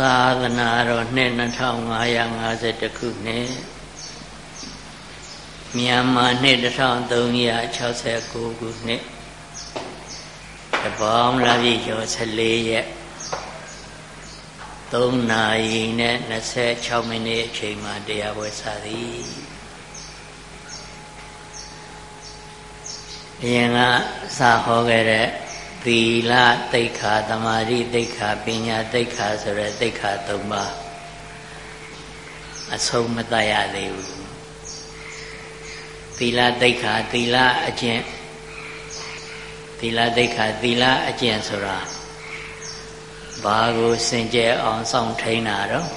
သာသနာတော်နှစ်2550ခုနှစ်မြန်မာနှစ်1369ခုနှစ်တပေါင်းလာပြီကျော်14ရက်3နာရီနဲ့26မိနစ်အချိန်မှတရားပွဲစသည်အရင်ကစာဟောခဲ့တဲ့ သီလတိတ်ခာသမာဓိတိတ်ခာပညာတိတ်ခာဆိုတဲ့တိတ်ခာ၃ပါးအဆုံးမတတ်ရသေးဘူးသီလတိတ်ခာသီလအကျင့်သီလတိတ်ခာသီလအကျင့်ဆိုတာဘာကိုစင်ကြယ်အောင်စောင့်ထိန်တာတော့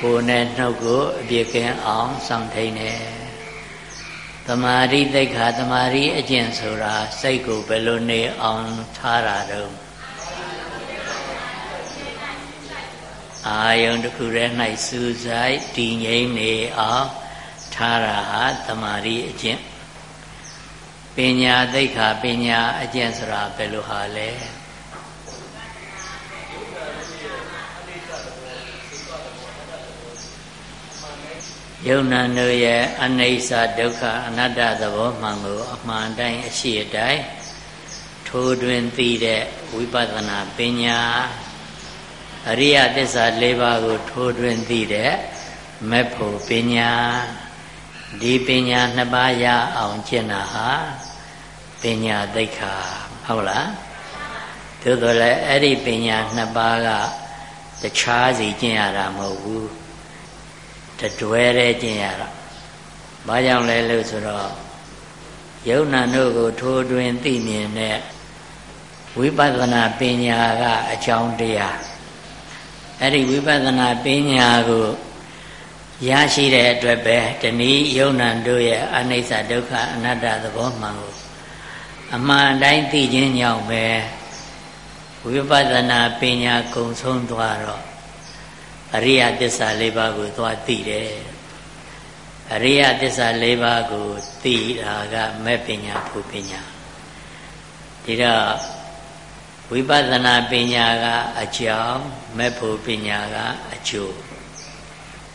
ကိုယ်နဲ့နှုတ်ကိုအပြည့်ကင်းအောင်စောင့်ထိန်တယ် တမာရိသိက္ခာတမာရိအကျင့်ဆိုတာစိတ်ကိုဘယ်လိုနေအောင်ထားတာတော့အာယုန်တစ်ခုတည်း၌စူးစိုက်တည်ငြိမ်နေအောင်ထားတာဟာတမာရိအကျင့်ပညာသိက္ခာပညာအကျင့်ဆိုတာဘယ်လိုဟာလဲ ယုံနာတို့ရဲ့အနိစ္စဒုက္ခအနတ္တသဘောမှန်ကိုအမှန်တိုင်းအရှိအတိုင်းထိုးတွင်သိတဲ့ဝိပဿနာပညာအရိယသစ္စာ၄ပါးကို ထိုးတွင်သိတဲ့မေဖို့ပညာဒီပညာနှစ်ပါးရအောင်ကျင့်တာဟာပညာသိက္ခာဟုတ်လားသို့တော်လည်းအဲ့ဒီပညာနှစ်ပါးကတခြားစီကျင့်ရတာမဟုတ်ဘူး တတွဲတဲ့ကျင့်ရတာဘာကြောင့်လဲလို့ဆိုတော့ယုံနာတို့ကိုထိုးတွင်သိမြင်တဲ့ဝိပဿနာပညာကအကြောင်းတရားအဲ့ဒီဝိပဿနာပညာကိုရရှိတဲ့အတွက်ပဲတဏီယုံနာတို့ရဲ့အနိစ္စဒုက္ခအနတ္တသဘောမှန်ကိုအမှန်တိုင်းသိခြင်းကြောင့်ပဲဝိပဿနာပညာကုံဆုံးသွားတော့ အရိယသစ္စာ၄ပါးကိုသွားသိတယ်အရိယသစ္စာ၄ပါးကိုသိတာကမဲ့ပညာဖူပညာဒီတော့ဝိပဿနာပညာကအကြောင်းမဲ့ဖို့ပညာကအကျိုး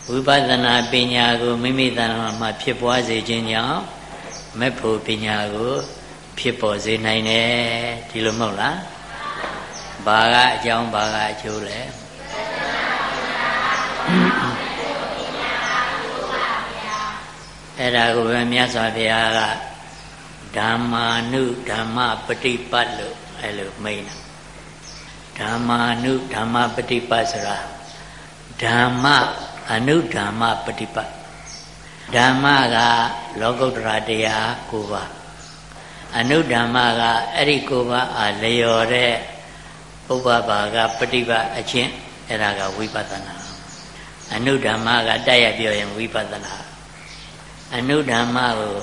ဝိပဿနာပညာကိုမိမိတဏ္ဍာမှာဖြစ်ပွားစေခြင်းကြောင့်မဲ့ဖို့ပညာကိုဖြစ်ပေါ်စေနိုင်တယ်ဒီလိုမဟုတ်လားဘာကအကြောင်းဘာကအကျိုးလဲ အဲ့ဒါကိုပဲမြတ်စွာဘုရားကဓမ္မာနုဓမ္မပฏิပတ်လို့အဲ့လိုမိန်တာဓမ္မာနုဓမ္မပฏิပတ်ဆိုတာဓမ္မအနုဓမ္မပฏิပတ်ဓမ္မကလောကုတ္တရာတရား၉ပါးအနုဓမ္မကအဲ့ဒီ၉ပါးအားလျော်တဲ့ဥပ္ပဘာကပฏิပတ်အချင်းအဲ့ဒါကဝိပဿနာအနုဓမ္မကတိုက်ရပြောရင်ဝိပဿနာ အနုဓမ္မကို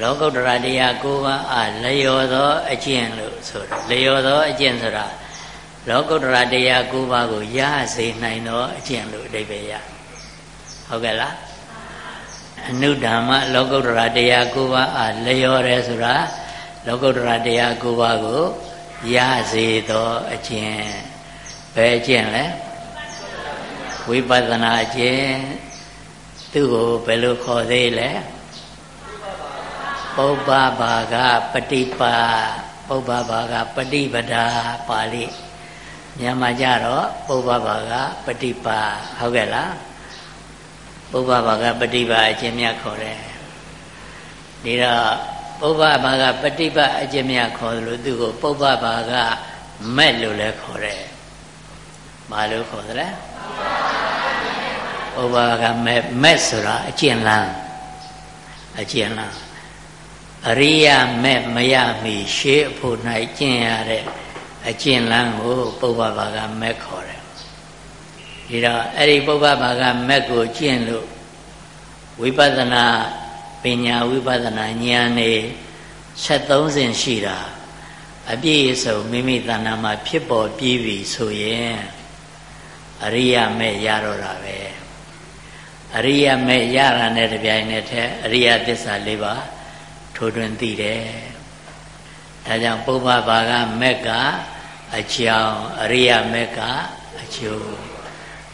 လောကုတ္တရာတရား၉ပါးအလျော်သောအကျင့်လို့ဆိုတာလျော်သောအကျင့်ဆိုတာလောကုတ္တရာတရား၉ပါးကိုရစေနိုင်သောအကျင့်လို့အဓိပ္ပာယ်ရဟုတ်ကဲ့လားအနုဓမ္မလောကုတ္တရာတရား၉ပါးအလျော်တယ်ဆိုတာလောကုတ္တရာတရား၉ပါးကိုရစေသောအကျင့်ဘယ်အကျင့်လဲဝိပဿနာကျင့် သူ့ကိုဘယ်လိုခေါ်သေးလဲပုပ္ပဘာကပฏิပါပုပ္ပဘာကပฏิပဒါပါဠိမြန်မာကြတော့ပုပ္ပဘာကပฏิပါဟုတ်ကဲ့လားပုပ္ပဘာကပฏิပါအကျင့်မြတ်ခေါ်တယ်ဒီတော့ပုပ္ပဘာကပฏิပါအကျင့်မြတ်ခေါ်တယ်လို့သူကိုပုပ္ပဘာကမဲ့လို့လည်းခေါ်တယ်ဘာလို့ခေါ်တယ်လဲ ဥပါကမဲ့မဲ့ဆိုတာအကျဉ်းလန်းအကျဉ်းလန်းအရိယမဲ့မရမီရှေးအဖို့၌ကျင့်ရတဲ့အကျဉ်းလန်းကိုပုပ္ပဘာကမဲ့ခေါ်တယ်ဒီတော့အဲ့ဒီပုပ္ပဘာကမဲ့ကိုကျင့်လို့ဝိပဿနာပညာဝိပဿနာဉာဏ်နေ73စဉ်ရှိတာအပြည့်အစုံမိမိတဏ္ဍာမှာဖြစ်ပေါ်ပြီးပြီဆိုရင်အရိယာမဲ့ရတော့တာပဲ အရိယာမဲ့ရတာနဲ့တပြိုင်နက်တည်းအရိယသစ္စာ၄ပါးထိုးထွင်းသိတယ်ဒါကြောင့်ပုဗ္ဗဘာကမက်ကအကြောင်းအရိယာမက်ကအကျိုး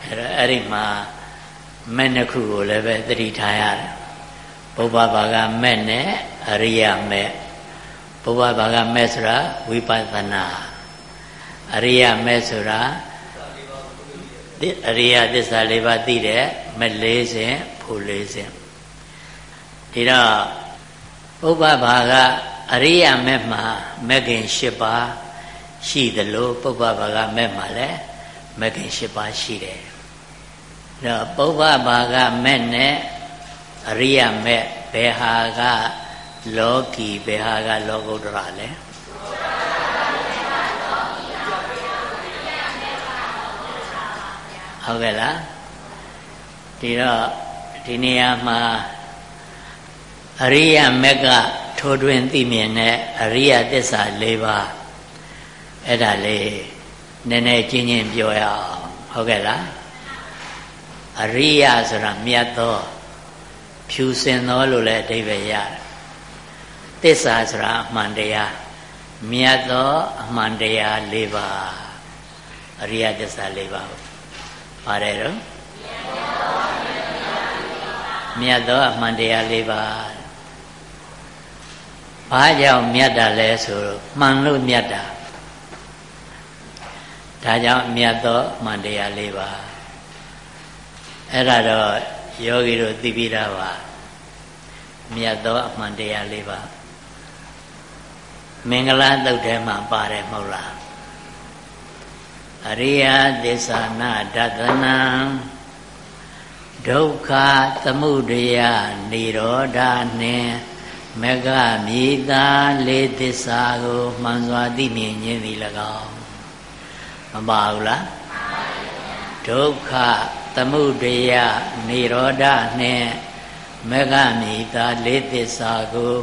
အဲ့တော့အဲ့ဒီမှာမက်နှစ်ခုကိုလည်းပဲသတိထားရတယ်ပုဗ္ဗဘာကမက်နဲ့အရိယာမက်ပုဗ္ဗဘာကမက်ဆိုတာဝိပဿနာအရိယာမက်ဆိုတာ အရိယာသစ္စာ၄ပါးသိတဲ့မက်၄ဆင့်ဖို့၄ဆင့်ဒီတော့ပုဗ္ဗဘာကအရိယာမက်မှာမက်ခင်၈ပါးရှိသလိုပုဗ္ဗဘာကမက်မှာလည်းမက်ခင်၈ပါးရှိတယ်တော့ပုဗ္ဗဘာကမက်နဲ့အရိယာမက်ဘယ်ဟာကလောကီဘယ်ဟာကလောကုတ္တရာလဲ ဟုတ်ကဲ့လားဒီတော့ဒီနေရာမှာအရိယာမက်ကထိုးတွင်သိမြင်တဲ့အရိယသစ္စာ၄ပါးအဲ့ဒါလေးနည်းနည်းချင်းချင်းပြောရအောင်ဟုတ်ကဲ့လားအရိယဆိုတာမြတ်သောဖြူစင်သောလို့လည်းအဓိပ္ပာယ်ရတယ်သစ္စာဆိုတာအမှန်တရားမြတ်သောအမှန်တရား၄ပါးအရိယသစ္စာ၄ပါး ပါတယ်တော့မြတ်သောအမှန်တရား၄ပါးဘာကြောင့်မြတ်တာလဲဆိုတော့မှန်လို့မြတ်တာဒါကြောင့်မြတ်သောအမှန်တရား၄ပါးအဲ့ဒါတော့ယောဂီတို့သိပြီးသားပါမြတ်သောအမှန်တရား၄ပါးမင်္ဂလာတုတ်ထဲမှာပါတယ်မဟုတ်လား အရိယသစ္စာနာဒသနံဒုက္ခသမုဒယនិရောဓနှင့်မကမြေသာလေးသစ္စာကိုမှန်စွာသိမြင်ခြင်းသည်၎င်းမပါဘူးလားဒုက္ခသမုဒယនិရောဓနှင့်မကမြေသာလေးသစ္စာကို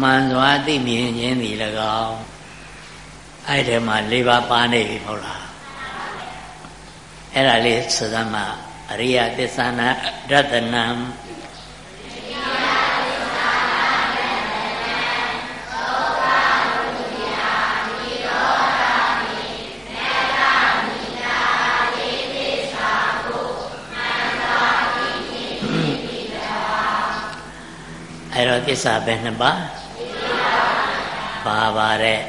မှန်စွာသိမြင်ခြင်းသည်၎င်းအဲ့ဒီမှာ၄ပါးပါနေပြီမဟုတ်လား အဲ့ဒါလေးဆိုသမှာအရိယသစ္စာနာရတနံအဲ့တော့သစ္စာပဲနှစ်ပါးပါပါတဲ့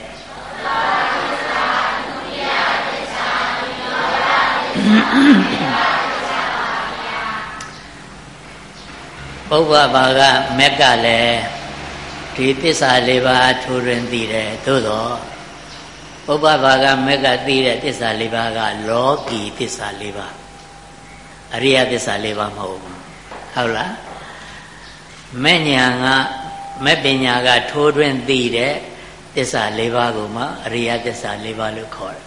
ပုဗ္ဗဘာကမက်ကလည်းဒီသစ္စာလေးပါးထိုးတွင်သိတယ်သို့တော့ပုဗ္ဗဘာကမက်ကသိတဲ့သစ္စာလေးပါးကလောကီသစ္စာလေးပါးအရိယသစ္စာလေးပါးမဟုတ်ဘူးဟုတ်လားမဲ့ညာကမဲ့ပညာကထိုးတွင်သိတဲ့သစ္စာလေးပါးကိုမှအရိယသစ္စာလေးပါးလို့ခေါ်တယ်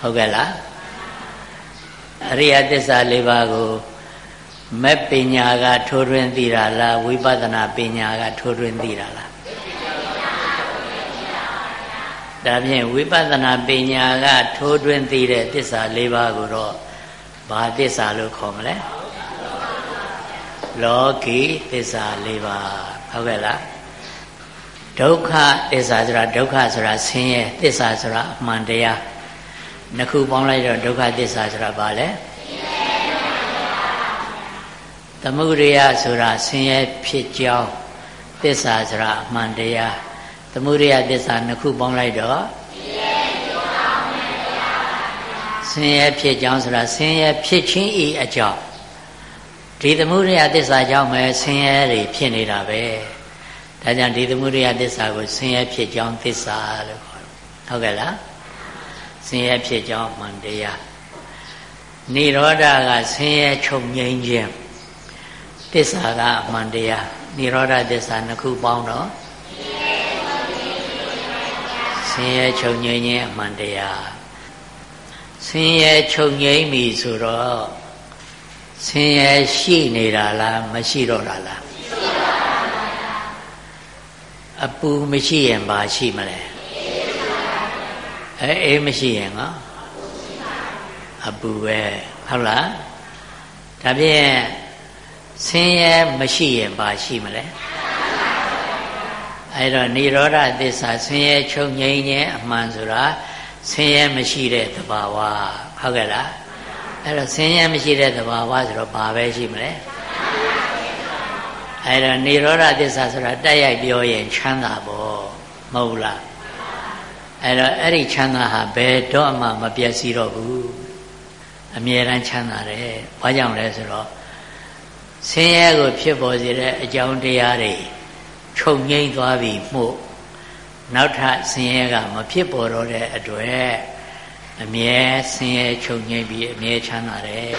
ဟုတ်ကဲ့လား အရိယသစ္စာလေးပါးကိုမဲ့ပညာက ထိုးထွင်းသိတာလားဝိပဿနာပညာက ထိုးထွင်းသိတာလားဒါဖြင့်ဝိပဿနာပညာက ထိုးထွင်းသိတဲ့သစ္စာ၄ပါးကိုတော့ဘာသစ္စာလို့ခေါ်မလဲလောကီသစ္စာ၄ပါးဟုတ်ကဲ့လားဒုက္ခသစ္စာဆိုတာဒုက္ခဆိုတာဆင်းရဲသစ္စာဆိုတာအမှန်တရား နှစ်ခုပေါင်းလိုက်တော့ဒုက္ခသစ္စာဆိုတာဘာလဲသမုဒယဆိုတာဆင်းရဲဖြစ်ကြောင်းသစ္စာဆိုတာအမှန်တရားသမုဒယသစ္စာနှစ်ခုပေါင်းလိုက်တော့ဆင်းရဲဖြစ်ကြောင်းဆိုတာဆင်းရဲဖြစ်ခြင်းဤအကြောင်းဒီသမုဒယသစ္စာကြောင့်ပဲဆင်းရဲတွေဖြစ်နေတာပဲဒါကြောင့်ဒီသမုဒယသစ္စာကိုဆင်းရဲဖြစ်ကြောင်းသစ္စာလို့ခေါ်တယ်ဟုတ်ကဲ့လား ဆင်းရဲဖြစ်ကြောင်းမှန်တရားနိရောဓကဆင်းရဲချုပ်ငြိမ်းခြင်းသစ္စာကအမှန်တရားနိရောဓသစ္စာနှစ်ခုပေါင်းတော့ဆင်းရဲချုပ်ငြိမ်းခြင်းအမှန်တရားဆင်းရဲချုပ်ငြိမ်းပြီဆိုတော့ဆင်းရဲရှိနေတာလားမရှိတော့တာလားအပူမရှိရင်ဘာရှိမလဲ အဲအေးမရှိရင်ငါအပူပဲဟုတ်လားဒါဖြင့်ဆင်းရဲမရှိရင်ဘာရှိမလဲအဲ့တော့និရောဓသစ္စာဆင်းရဲချုပ်ငြိမ်းခြင်းအမှန်ဆိုတာဆင်းရဲမရှိတဲ့သဘာဝဟုတ်ကဲ့လားအဲ့တော့ဆင်းရဲမရှိတဲ့သဘာဝဆိုတော့ဘာပဲရှိမလဲအဲ့တော့និရောဓသစ္စာဆိုတာတက်ရိုက်ပြောရင်ချမ်းသာပေါ့မဟုတ်လား အဲ့တော့အဲ့ဒီချမ်းသာဟာဘယ်တော့မှမပြည့်စည်တော့ဘူးအမြဲတမ်းချမ်းသာတယ်ဘာကြောင့်လဲဆိုတော့ဆင်းရဲကိုဖြစ်ပေါ်စေတဲ့အကြောင်းတရားတွေချုပ်ငိမ့်သွားပြီမှုနောက်ထပ်ဆင်းရဲကမဖြစ်ပေါ်တော့တဲ့အတွက်အမြဲဆင်းရဲချုပ်ငိမ့်ပြီးအမြဲချမ်းသာတယ်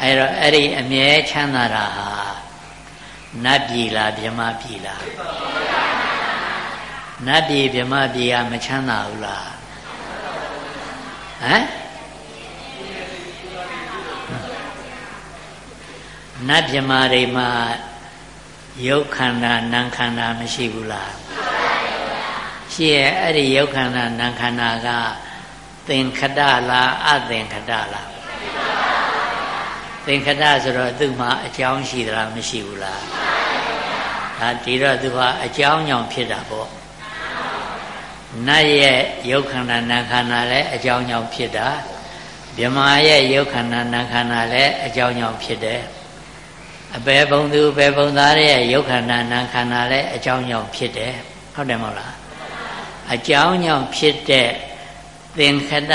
အဲတော့အဲ့ဒီအမြဲချမ်းသာတာဟာနတ်ပြည်လားဗြဟ္မပြည်လား နတ်ပြည်ဗြဟ္မပြည်ကမချမ်းသာဘူးလားဟမ်နတ်မြမာတွေမှာရုပ်ခန္ဓာနာမ်ခန္ဓာမရှိဘူးလားရှိရဲ့အဲ့ဒီရုပ်ခန္ဓာနာမ်ခန္ဓာကသင်္ခတလားအသင်္ခတလားသင်္ခတဆိုတော့သူ့မှာအကြောင်းရှိသလားမရှိဘူးလားဒါဒီတော့သူကအကြောင်းကြောင့်ဖြစ်တာပေါ့ နတ်ရဲ့ရုပ်ခန္ဓာနာမ်ခန္ဓာလည်းအကြောင်းကြောင့်ဖြစ်တာမြမာရဲ့ရုပ်ခန္ဓာနာမ်ခန္ဓာလည်းအကြောင်းကြောင့်ဖြစ်တယ်အပေဘုံသူအပေဘုံသားရဲ့ရုပ်ခန္ဓာနာမ်ခန္ဓာလည်းအကြောင်းကြောင့်ဖြစ်တယ်ဟုတ်တယ်မဟုတ်လားအကြောင်းကြောင့်ဖြစ်တဲ့သင်္ခတ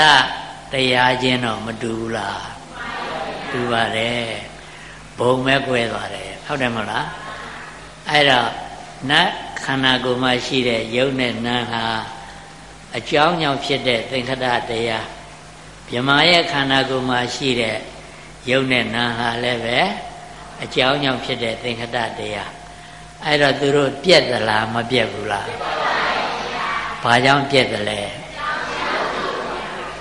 တရားချင်းတော့မတူဘူးလားတူပါတယ်ဘုံမဲ့ကွဲသွားတယ်ဟုတ်တယ်မဟုတ်လားအဲ့တော့နတ်ခန္ဓာကိုယ်မှာရှိတဲ့ယုတ်နဲ့နာမ်ဟာ အကြောင်းကြောင့်ဖြစ်တဲ့သင်္ခတတရားမြမရဲ့ခန္ဓာကိုယ်မှာရှိတဲ့ယုတ်နဲ့နာမ်ဟာလည်းပဲအကြောင်းကြောင့်ဖြစ်တဲ့သင်္ခတတရားအဲ့တော့သူတို့ပြက်သလားမပြက်ဘူးလားဘာကြောင့်ပြက်တယ်လဲ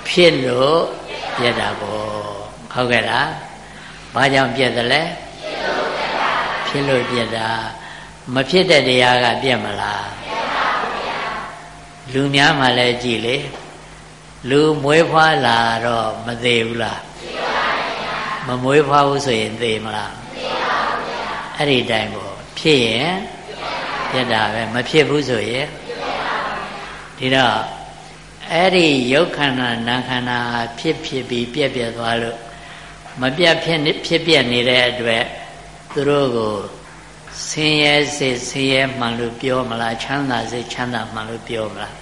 ဖြစ်လို့ပြက်တာပေါ့ဟုတ်ကဲ့လားဘာကြောင့်ပြက်တယ်လဲဖြစ်လို့ပြက်တာမဖြစ်တဲ့တရားကပြက်မလား လူများမှလည်းကြည်လေလူမွေးဖွားလာတော့မသေးဘူးလားမမွေးဖွားဘူးဆိုရင်သေမလားအဲ့ဒီတိုင်းပေါ့ဖြစ်ရင်ပြတ်တာပဲမဖြစ်ဘူးဆိုရင်ဒီတော့အဲ့ဒီရုပ်ခန္ဓာနာခန္ဓာဖြစ်ဖြစ်ပြီးပြက်ပြက်သွားလို့မပြတ်ဖြစ်ဖြစ်ပြက်နေတဲ့အတွက်သူတို့ကိုဆင်းရဲစေဆင်းရဲမှန်လို့ပြောမလားချမ်းသာစေချမ်းသာမှန်လို့ပြောမလား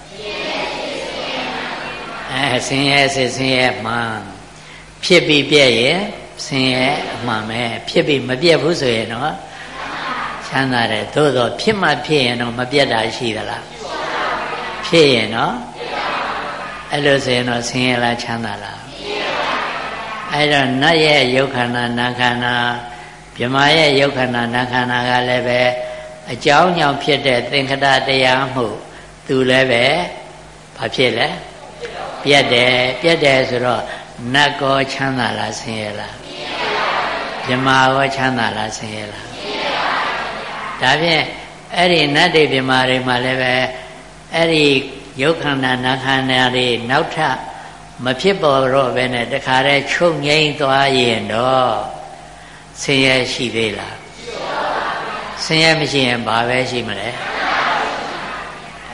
အဲဆင်းရဲစေဆင်းရဲမှန်ဖြစ်ပြီးပြက်ရင်ဆင်းရဲအမှန်ပဲဖြစ်ပြီးမပြက်ဘူးဆိုရင်တော့ချမ်းသာတယ်သို့တော့ဖြစ်မှဖြစ်ရင်တော့မပြတ်တာရှိသလားဖြစ်ရင်တော့အဲ့လိုဆိုရင်တော့ဆင်းရဲလားချမ်းသာလားအဲ့တော့နတ်ရဲ့ယုတ်ခန္ဓာနာခန္ဓာမြမရဲ့ယုတ်ခန္ဓာနာခန္ဓာကလည်းပဲအကြောင်းကြောင့်ဖြစ်တဲ့သင်္ခတတရားမှု သူလည်းပဲဘာဖြစ်လဲပြတ်တယ်ပြတ်တယ်ဆိုတော့နတ်ကောချမ်းသာလားဆင်းရဲလားမြမကောချမ်းသာလားဆင်းရဲလားဒါဖြင့်အဲ့ဒီနတ်တွေပြမာတွေမှာလည်းပဲအဲ့ဒီရုပ်ခန္ဓာနာခန္ဓာတွေနောက်ထပ်မဖြစ်ပေါ်တော့ဘဲနဲ့တခါတည်းချုပ်ငိမ့်သွားရင်တော့ဆင်းရဲရှိသေးလားဆင်းရဲမရှိရင်ဘာပဲရှိမလဲ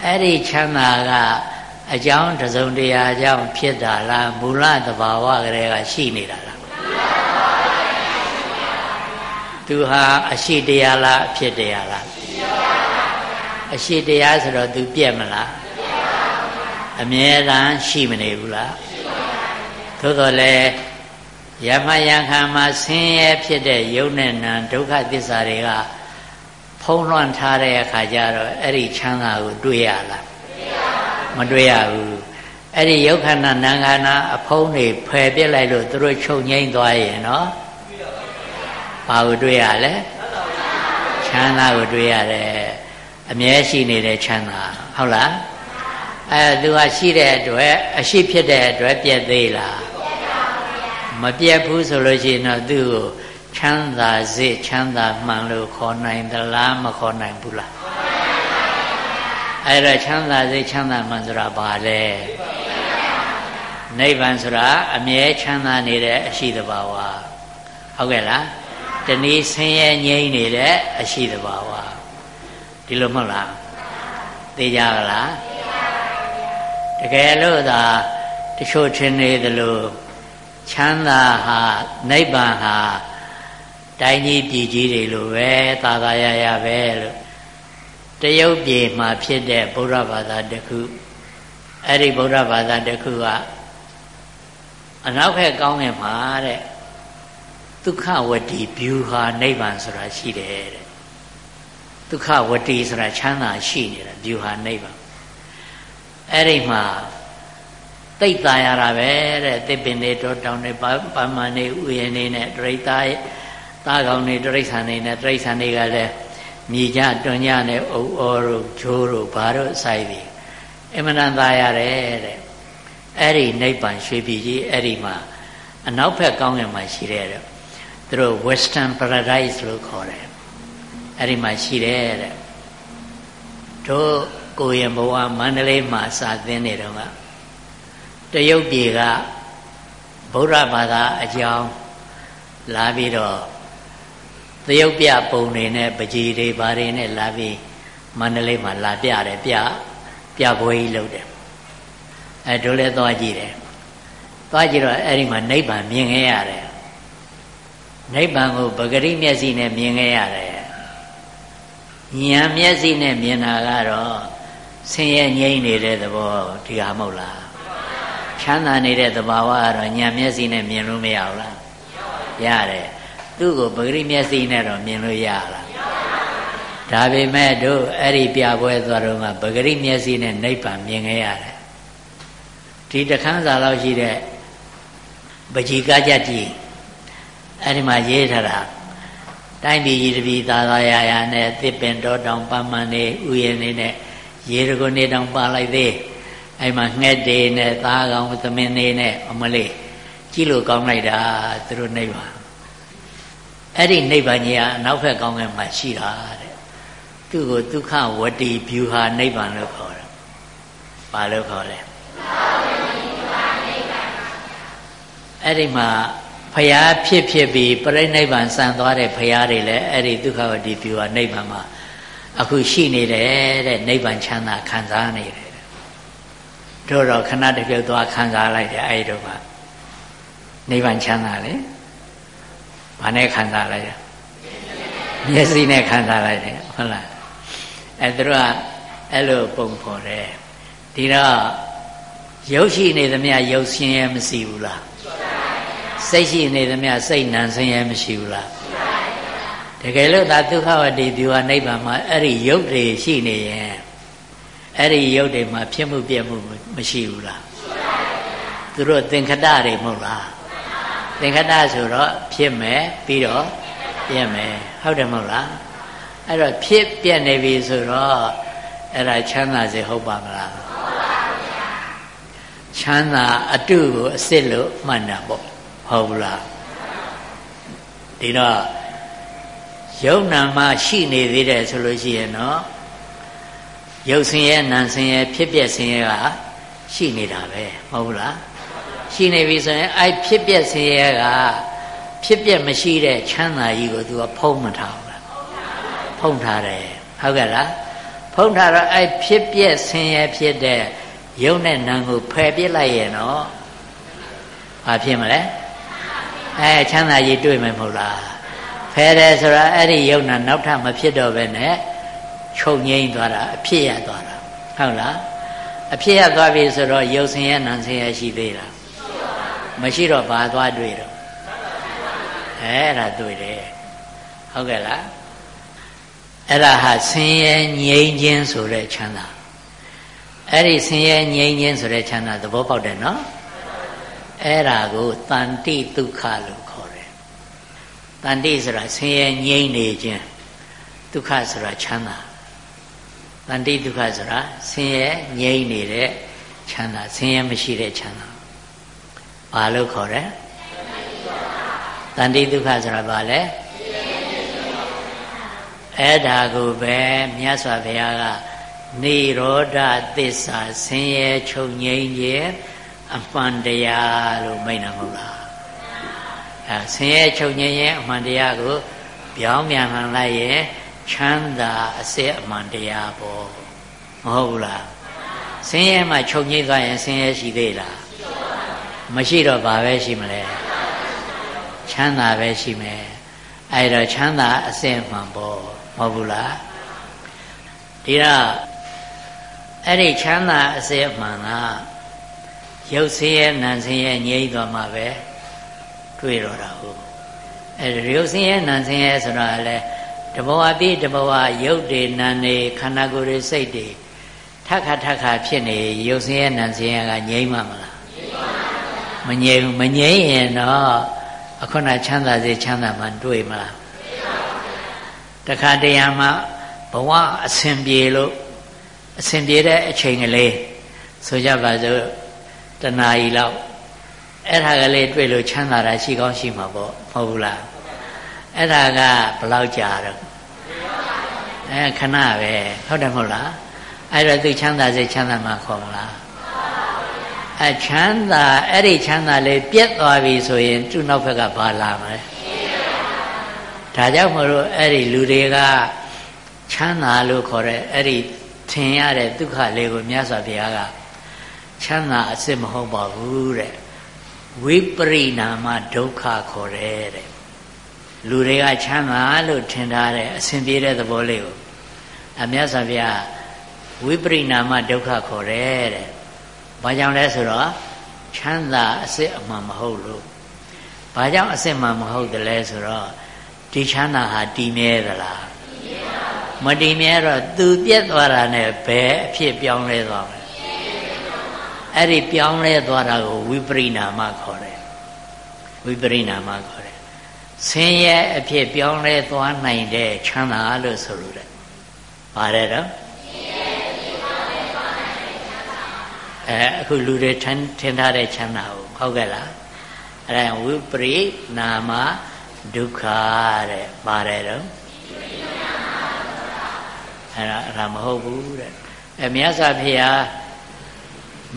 အဲ့ဒီချမ်းသာကအကြောင်းတစုံတရာကြောင့်ဖြစ်တာလားမူလသဘာဝကလေးကရှိနေတာလားသူဟာအရှိတရားလားအဖြစ်တရားလားအရှိတရားဆိုတော့ तू ပြက်မလားအမြဲတမ်းရှိမနေဘူးလားသို့တော်လည်းယမယံခံမှာဆင်းရဲဖြစ်တဲ့ယုံနဲ့နံဒုက္ခသစ္စာတွေက ဖုံးလွှမ်းထားတဲ့အခါကျတော့အဲ့ဒီချမ်းသာကိုတွေ့ရလားမတွေ့ရဘူးအဲ့ဒီယုတ်ခန္ဓာနာခန္ဓာအဖုံးတွေဖယ်ပြစ်လိုက်လို့သူတို့ချုပ်ငိမ့်သွားရင်နော်ဘာကိုတွေ့ရလဲချမ်းသာကိုတွေ့ရတယ်အမြဲရှိနေတဲ့ချမ်းသာဟုတ်လားအဲသူကရှိတဲ့အတွက်အရှိဖြစ်တဲ့အတွက်ပြည့်သေးလားမပြည့်ဘူးဆိုလို့ရှိရင်တော့သူ့ကိုချ မ်းသာစေချမ်းသာမှန်လို့ခေါ်နိုင်သလားမခေါ်နိုင်ဘူးလားအဲ့တော့ချမ်းသာစေချမ်းသာမှန်ဆိုတာဘာလဲနိဗ္ဗာန်ဆိုတာအမြဲချမ်းသာနေတဲ့အရှိတဘာဝဟုတ်ကဲ့လားတနည်းဆင်းရဲငြိမ်းနေတဲ့အရှိတဘာဝဒီလိုမဟုတ်လားသိကြပါလားတတကယ်လို့သာတချို့ထင်နေသလိုချမ်းသာဟာနိဗ္ဗာန်ဟာ တိုင်းကြီးပြည်ကြီးတွေလိုပဲသာသာရရပဲလို့တရုတ်ပြည်မှာဖြစ်တဲ့ဗုဒ္ဓဘာသာတစ်ခုအဲ့ဒီဗုဒ္ဓဘာသာတစ်ခုကအနောက်ဘက်ကောင်းငင်မှာတဲ့ဒုက္ခဝတီဗျူဟာနိဗ္ဗာန်ဆိုတာရှိတယ်တဲ့ဒုက္ခဝတီဆိုတာချမ်းသာရှိနေတာဗျူဟာနိဗ္ဗာန်အဲ့ဒီမှာတိတ်ตายရတာပဲတဲ့တစ်ပင်တွေတော့တောင်းနေပါမန်နေဥယျာဉ်နေနဲ့ဒရိတာသား ကောင်နေဒရိษံနေနဲ့ဒရိษံတွေကလည်းမြေကြတွန်ကြနဲ့အုပ်အော်တို့ဂျိုးတို့ဘာတို့ဆိုင်ပြီအမှန်တန်သားရတယ်တဲ့အဲ့ဒီနိဗ္ဗာန်ရွှေပြည်ကြီးအဲ့ဒီမှာအနောက်ဘက်ကောင်းကင်မှာရှိတဲ့သူတို့ western paradise လို့ခေါ်တယ်အဲ့ဒီမှာရှိတယ်တဲ့တို့ကိုရင်ဘဝမန္တလေးမှာစာသင်နေတော့ကတရုတ်ပြည်ကဗုဒ္ဓဘာသာအကြောင်းလာပြီးတော့ တရုတ်ပြပုံတွေနဲ့ပကြီးတွေဘာတွေနဲ့လာပြီးမန္တလေးမှာလာပြတယ်ပြပြပွဲကြီးလုပ်တယ်အဲတို့လည်းသွားကြည့်တယ်သွားကြည့်တော့အဲ့ဒီမှာနိဗ္ဗာန်မြင်ခဲ့ရတယ်နိဗ္ဗာန်ကိုပဂရိမျက်စိနဲ့မြင်ခဲ့ရတယ်ဉာဏ်မျက်စိနဲ့မြင်တာကတော့ဆင်းရဲငြိမ့်နေတဲ့သဘောဒီဟာမဟုတ်လားချမ်းသာနေတဲ့သဘာဝကတော့ဉာဏ်မျက်စိနဲ့မြင်လို့မရဘူးလားရတယ် သူ့ကိုပဂရိမျက်စိနဲ့တော့မြင်လို့ရလားဒါပေမဲ့တို့အဲ့ဒီပြပွဲသွားတော့ကပဂရိမျက်စိနဲ့နိဗ္ဗာန်မြင်ခဲ့ရတယ်ဒီတခန်းစာလောက်ရှိတဲ့ပကြီကကြတိအဲ့ဒီမှာရေးထားတာတိုင်းပြည်ကြီးတပြည်သာသာယာယာနဲ့တစ်ပင်တော်တောင်ပန်းမန်နေဥယျာဉ်နေနဲ့ရေတကုနေတောင်ပါလိုက်သေးအဲ့မှာငှက်တွေနဲ့သားကောင်သမင်းတွေနဲ့အမလေးကြည့်လို့ကောင်းလိုက်တာသူတို့နိဗ္ဗာန် အဲ့ဒီနိဗ္ဗာန်ကြီးကအနောက်ဘက်ကောင်းကင်မှာရှိတာတဲ့သူ့ကိုဒုက္ခဝတိဗျူဟာနိဗ္ဗာန်လို့ခေါ်တယ်ဘာလို့ခေါ်လဲအဲ့ဒီမှာဖျားဖြစ်ဖြစ်ပြီးပြိဋိဘံစံသွားတဲ့ဖျားတွေလည်းအဲ့ဒီဒုက္ခဝတိဗျူဟာနိဗ္ဗာန်မှာအခုရှိနေတယ်တဲ့နိဗ္ဗာန်ချမ်းသာခံစားနေတယ်တို့တော့ခဏတပြုတ်သွားခံစားလိုက်တယ်အဲ့ဒီတော့ကနိဗ္ဗာန်ချမ်းသာလေ ဘာနဲ့ခံစားလိုက်ရမျက်စိနဲ့ခံစားလိုက်တယ်ဟုတ်လားအဲသူတို့ကအဲ့လိုပုံဖော်တယ်ဒီတော့ရုပ်ရှိနေသမျှရုပ်ဆင်းရဲမရှိဘူးလားစိတ်ရှိနေသမျှစိတ်နံဆင်းရဲမရှိဘူးလားတကယ်လို့သာဒုက္ခဝတိဒီဝနိဗ္ဗာန်မှာအဲ့ဒီရုပ်တွေရှိနေရင်အဲ့ဒီရုပ်တွေမှာဖြစ်မှုပြက်မှုမရှိဘူးလားသူတို့သင်္ခတတွေမဟုတ်လား သင်္ခတဆိုတော့ဖြစ်မယ်ပြီးတော့ပြက်မယ်ဟုတ်တယ်မဟုတ်လားအဲ့တော့ဖြစ်ပြက်နေပြီဆိုတော့အဲ့ဒါချမ်းသာစေဟုတ်ပါမလားဟုတ်ပါဗျာချမ်းသာအတုကိုအစ်စ်လို့မှတ်တာပေါ့ဟုတ်ဘူးလားဒီတော့ယုံနာမှရှိနေသေးတယ်ဆိုလို့ရှိရင်တော့ရုပ်ဆင်းရဲနာမ်ဆင်းရဲဖြစ်ပျက်ဆင်းရဲကရှိနေတာပဲမဟုတ်ဘူးလား ရှိနေပြီဆိုရင်အဲ့ဖြစ်ပျက်ဆင်းရဲကဖြစ်ပျက်မရှိတဲ့ချမ်းသာကြီးကိုသူကဖုံးမထားဘူးလားဖုံးထားတယ်ဟုတ်ကဲ့လားဖုံးထားတော့အဲ့ဖြစ်ပျက်ဆင်းရဲဖြစ်တဲ့ယုံနဲ့နာမ်ကိုဖယ်ပြစ်လိုက်ရင်တော့ဘာဖြစ်မလဲအဲချမ်းသာကြီးတွေ့မယ်မဟုတ်လားဖယ်တယ်ဆိုတာအဲ့ဒီယုံနာနောက်ထပ်မဖြစ်တော့ပဲနဲ့ချုပ်ငိမ့်သွားတာအဖြစ်ရသွားတာဟုတ်လားအဖြစ်ရသွားပြီဆိုတော့ယုတ်ဆင်းရဲနာမ်ဆင်းရဲရှိသေးလား မရှိတော့ဘာသွားတွေ့တော့အဲအဲ့ဒါတွေ့တယ်ဟုတ်ကဲ့လားအဲ့ဒါဟာဆင်းရဲငြိမ်းခြင်းဆိုတဲ့ချမ်းသာအဲ့ဒီဆင်းရဲငြိမ်းခြင်းဆိုတဲ့ချမ်းသာသဘောပေါက်တယ်နော်အဲ့ဒါကိုတန်တိဒုက္ခလို့ခေါ်တယ်တန်တိဆိုတာဆင်းရဲငြိမ်းနေခြင်းဒုက္ခဆိုတာချမ်းသာတန်တိဒုက္ခဆိုတာဆင်းရဲငြိမ်းနေတဲ့ချမ်းသာဆင်းရဲမရှိတဲ့ချမ်းသာ ဘာလို့ခေါ်တယ်တန်တိဒုက္ခဆိုတာဘာလဲအဲ့ဒါကိုပဲမြတ်စွာဘုရားကနေရောဓသစ္စာဆင်းရဲချုပ်ငြိမ်းခြင်းအမှန်တရားလို့မိန့်တာမဟုတ်လားအဲဆင်းရဲချုပ်ငြိမ်းခြင်းအမှန်တရားကိုပြောင်းပြန်မှန်လိုက်ရင်ချမ်းသာအစစ်အမှန်တရားပေါ့မဟုတ်ဘူးလားဆင်းရဲမှချုပ်ငိမ့်သွားရင်ဆင်းရဲရှိသေးလား မရှိတော့ဘာပဲရှိမလဲချမ်းသာပဲရှိမယ်အဲ့တော့ချမ်းသာအစစ်မှန်ပေါ့မဟုတ်ဘူးလားဒီတော့အဲ့ဒီချမ်းသာအစစ်မှန်ကရုပ်ဆင်းရဲနာမ်ဆင်းရဲငြိမ့်သွားမှပဲတွေ့တော့တာဟုတ်အဲ့ဒီရုပ်ဆင်းရဲနာမ်ဆင်းရဲဆိုတာလည်းတဘဝပြည့်တဘဝရုပ်တွေနာမ်တွေခန္ဓာကိုယ်တွေစိတ်တွေထက်ခါထက်ခါဖြစ်နေရုပ်ဆင်းရဲနာမ်ဆင်းရဲကငြိမ့်မှမလား မငြိမ့်ဘူးမငြိမ့်ရင်တော့အခုနချမ်းသာစေချမ်းသာမှတွေ့မလားတခါတရံမှာဘဝအစဉ်ပြေလို့အစဉ်ပြေတဲ့အချိန်ကလေးဆိုကြပါစို့တဏှာကြီးလောက်အဲ့ဒါကလေးတွေ့လို့ချမ်းသာတာရှိကောင်းရှိမှာပေါ့မဟုတ်ဘူးလားအဲ့ဒါကဘယ်လောက်ကြာတော့အဲခဏပဲဟုတ်တယ်မဟုတ်လားအဲ့တော့သူချမ်းသာစေချမ်းသာမှာခေါ်မလား အချမ်းသာအဲ့ဒီချမ်းသာလေးပြက်သွားပြီဆိုရင်သူ့နောက်ဘက်ကဘာလာမလဲဒါကြောင့်မလို့အဲ့ဒီလူတွေကချမ်းသာလို့ခေါ်တဲ့အဲ့ဒီထင်ရတဲ့ဒုက္ခလေးကိုမြတ်စွာဘုရားကချမ်းသာအစစ်မဟုတ်ပါဘူးတဲ့ဝိပရိနာမဒုက္ခခေါ်တယ်တဲ့လူတွေကချမ်းသာလို့ထင်ထားတဲ့အစဉ်ပြေတဲ့သဘောလေးကိုအမြတ်စွာဘုရားဝိပရိနာမဒုက္ခခေါ်တယ်တဲ့ ဘာကြောင့်လဲဆိုတော့ချမ်းသာအစစ်အမှန်မဟုတ်လို့ဘာကြောင့်အစစ်မှန်မဟုတ်တယ်လဲဆိုတော့ဒီချမ်းသာဟာတည်မြဲသလားမတည်မြဲတော့သူပြက်သွားတာနဲ့ဘယ်အဖြစ်ပြောင်းလဲသွားမလဲအဲ့ဒီပြောင်းလဲသွားတာကိုဝိပရိနာမခေါ်တယ်ဝိပရိနာမခေါ်တယ်ဆင်းရဲအဖြစ်ပြောင်းလဲသွားနိုင်တဲ့ချမ်းသာလို့ဆိုလို့တယ်ပါတယ်တော့ အဲအခုလူတွေထင်ထင်ထားတဲ့ချမ်းသာကိုဟုတ်ကဲ့လားအဲဒါဝိပရိနာမဒုက္ခတဲ့ပါတယ်တော့အဲ့ဒါအဲ့ဒါမဟုတ်ဘူးတဲ့အမြတ်စွာဘုရား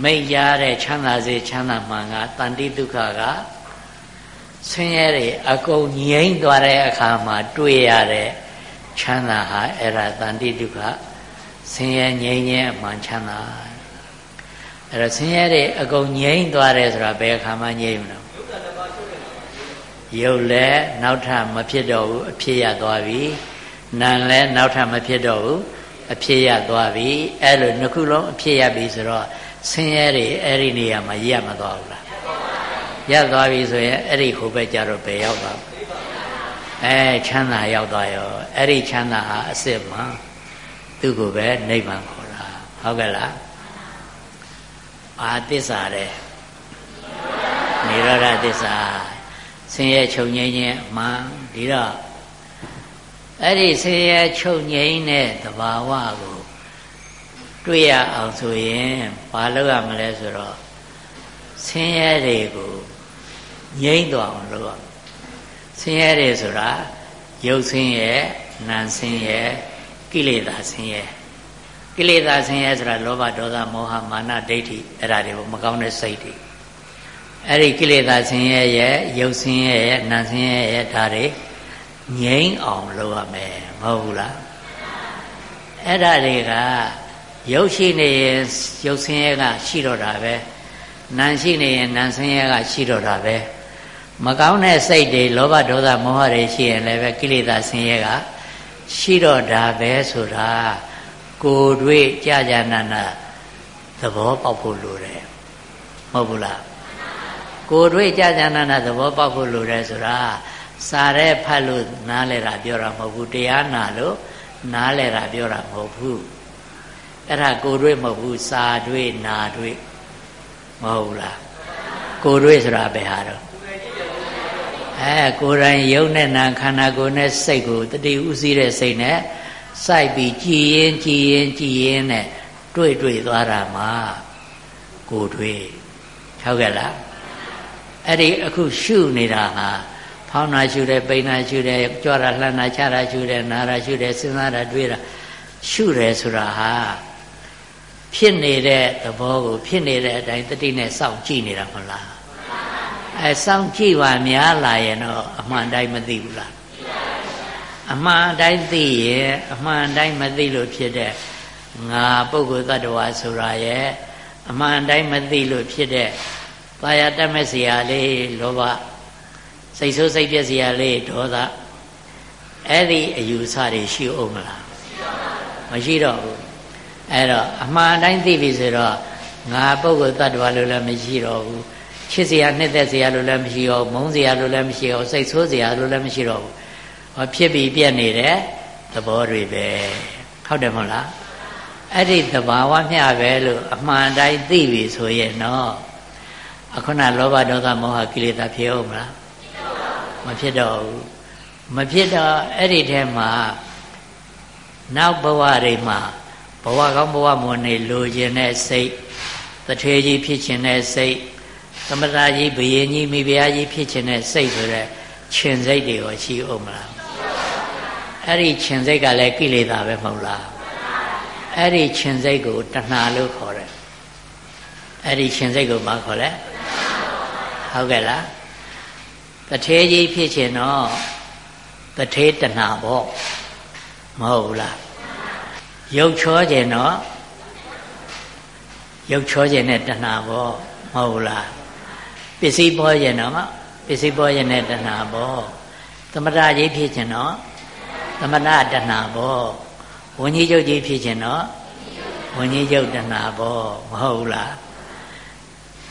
မိတ်ရတဲ့ချမ်းသာစေချမ်းသာမှန်ကတန်တိဒုက္ခကဆင်းရဲတွေအကုန်ငြိမ့်သွားတဲ့အခါမှာတွေ့ရတဲ့ချမ်းသာဟာအဲ့ဒါတန်တိဒုက္ခဆင်းရဲငြိမ့်ခြင်းအမှန်ချမ်းသာ အဲ့တော့ဆင်းရဲတွေအကုန်ငြိမ့်သွားတယ်ဆိုတာဘယ်အခါမှငြိမ့်မလို့ရုပ်လည်းနောက်ထပ်မဖြစ်တော့ဘူးအဖြစ်ရသွားပြီနာလည်းနောက်ထပ်မဖြစ်တော့ဘူးအဖြစ်ရသွားပြီအဲ့လိုနှစ်ခုလုံးအဖြစ်ရပြီဆိုတော့ဆင်းရဲတွေအဲ့ဒီနေရာမှာရမသွားဘူးလားရသွားပြီဆိုရင်အဲ့ဒီဟိုဘက်ကျတော့ဘယ်ရောက်သွားအဲချမ်းသာရောက်သွားရောအဲ့ဒီချမ်းသာဟာအစ်စ်မှသူ့ကိုပဲနိဗ္ဗာန်ခေါ်တာဟုတ်ကဲ့လား ဘာသစ္စာလဲနိရောဓသစ္စာဆင်းရဲချုပ်ငြိမ်းခြင်းအမှန်ဒီတော့အဲ့ဒီဆင်းရဲချုပ်ငြိမ်းတဲ့သဘာဝကိုတွေ့ရအောင်ဆိုရင်ဘာလုပ်ရမလဲဆိုတော့ဆင်းရဲတွေကိုငြိမ်းသွားအောင်လုပ်ရဆင်းရဲတွေဆိုတာရုပ်ဆင်းရဲနာမ်ဆင်းရဲကိလေသာဆင်းရဲ ကိလေသာဆင်းရဲဆိုတာလောဘဒေါသမောဟမာနဒိဋ္ဌိအဲ့ဒါတွေကိုမကောင်းတဲ့စိတ်တွေအဲ့ဒီကိလေသာဆင်းရဲရဲ့ရုပ်ဆင်းရဲရဲ့နာမ်ဆင်းရဲရဲ့ဒါတွေငြိမ်းအောင်လုပ်ရမယ်မဟုတ်ဘူးလားအဲ့ဒါတွေကရုပ်ရှိနေရင်ရုပ်ဆင်းရဲကရှိတော့တာပဲနာမ်ရှိနေရင်နာမ်ဆင်းရဲကရှိတော့တာပဲမကောင်းတဲ့စိတ်တွေလောဘဒေါသမောဟတွေရှိရင်လည်းပဲကိလေသာဆင်းရဲကရှိတော့တာပဲဆိုတာ ကိုယ်တွေ့ကြာကြာနာနာသဘောပေါက်ဖို့လိုတယ်မဟုတ်ဘူးလားကိုယ်တွေ့ကြာကြာနာနာသဘောပေါက်ဖို့လိုတယ်ဆိုတာစာရဲဖတ်လို့နားလဲတာပြောတာမဟုတ်ဘူးတရားနာလို့နားလဲတာပြောတာမဟုတ်ဘူးအဲ့ဒါကိုယ်တွေ့မဟုတ်ဘူးစာတွေ့နာတွေ့မဟုတ်လားကိုယ်တွေ့ဆိုတာဘယ်ဟာတော့အဲကိုယ်တိုင်ယုံနဲ့နာခန္ဓာကိုယ်နဲ့စိတ်ကိုတတိဥစည်းတဲ့စိတ်နဲ့ စိုက်ပြီးကြည်ရင်ကြည်ရင်ကြည်ရင်နဲ့တွေ့တွေ့သွားတာမှာကိုယ်တွေ့ဟုတ်ကဲ့လားအဲ့ဒီအခုရှုနေတာဟာဖောင်းတာရှုတယ်ပိန်တာရှုတယ်ကြွတာလှမ်းတာချတာရှုတယ်နာတာရှုတယ်စဉ်းစားတာတွေးတာရှုတယ်ဆိုတာဟာဖြစ်နေတဲ့သဘောကိုဖြစ်နေတဲ့အတိုင်းတတိနဲ့စောင့်ကြည့်နေတာမဟုတ်လားအဲစောင့်ကြည့်ပါများလာရင်တော့အမှန်တိုင်းမသိဘူးလား အမှန်တိုင်းသိရင်အမှန်တိုင်းမသိလို့ဖြစ်တဲ့ငါပုဂ္ဂိုလ်တ attva ဆိုတာရဲ့အမှန်တိုင်းမသိလို့ဖြစ်တဲ့ပါရတတ်မဲ့စရာလေးလောဘစိတ်ဆိုးစိတ်ပြက်စရာလေးဒေါသအဲ့ဒီအယူဆတွေရှိအောင်မလားမရှိတော့ဘူးအဲ့တော့အမှန်တိုင်းသိပြီဆိုတော့ငါပုဂ္ဂိုလ်တ attva လို့လည်းမရှိတော့ဘူးချစ်စရာနှစ်သက်စရာလို့လည်းမရှိတော့ဘူးမုန်းစရာလို့လည်းမရှိတော့စိတ်ဆိုးစရာလို့လည်းမရှိတော့ဘူးဟော ဖြစ်ပြီးပြက်နေတဲ့သဘောတွေပဲဟုတ်တယ်မဟုတ်လားအဲ့ဒီသဘာဝမျှပဲလို့အမှန်တိုင်းသိပြီဆိုရင်တော့အခုနလောဘဒေါသမောဟကိလေသာဖြစ်အောင်မလားမဖြစ်တော့ဘူးမဖြစ်တော့အဲ့ဒီထဲမှာနောက်ဘဝတွေမှာဘဝကောင်းဘဝမွန်နေလိုခြင်းတဲ့စိတ်တထေကြီးဖြစ်ခြင်းတဲ့စိတ်သမတာကြီးဘယင်ကြီးမိဖုရားကြီးဖြစ်ခြင်းတဲ့စိတ်ဆိုတဲ့ခြင်စိတ်တွေရောရှိအောင်မလား အဲ့ဒီခြင်စိတ်ကလည်းကိလေသာပဲမဟုတ်လားအဲ့ဒီခြင်စိတ်ကိုတဏှာလို့ခေါ်တယ်အဲ့ဒီခြင်စိတ်ကိုမခေါ်လဲဟုတ်ကဲ့လားတထေကြီးဖြစ်ခြင်းတော့တထေတဏှာပေါ့မဟုတ်ဘူးလားရုပ်ချောခြင်းတော့ရုပ်ချောခြင်းနဲ့တဏှာပေါ့မဟုတ်ဘူးလားပစ္စည်းပေါ်ခြင်းတော့ပစ္စည်းပေါ်ခြင်းနဲ့တဏှာပေါ့သမထကြီးဖြစ်ခြင်းတော့ သမထတဏှာပေါ့ဝဉ္ကြီးကျုပ်ကြီးဖြစ်ခြင်းတော့ဝဉ္ကြီးကျုပ်တဏှာပေါ့မဟုတ်ဘူးလား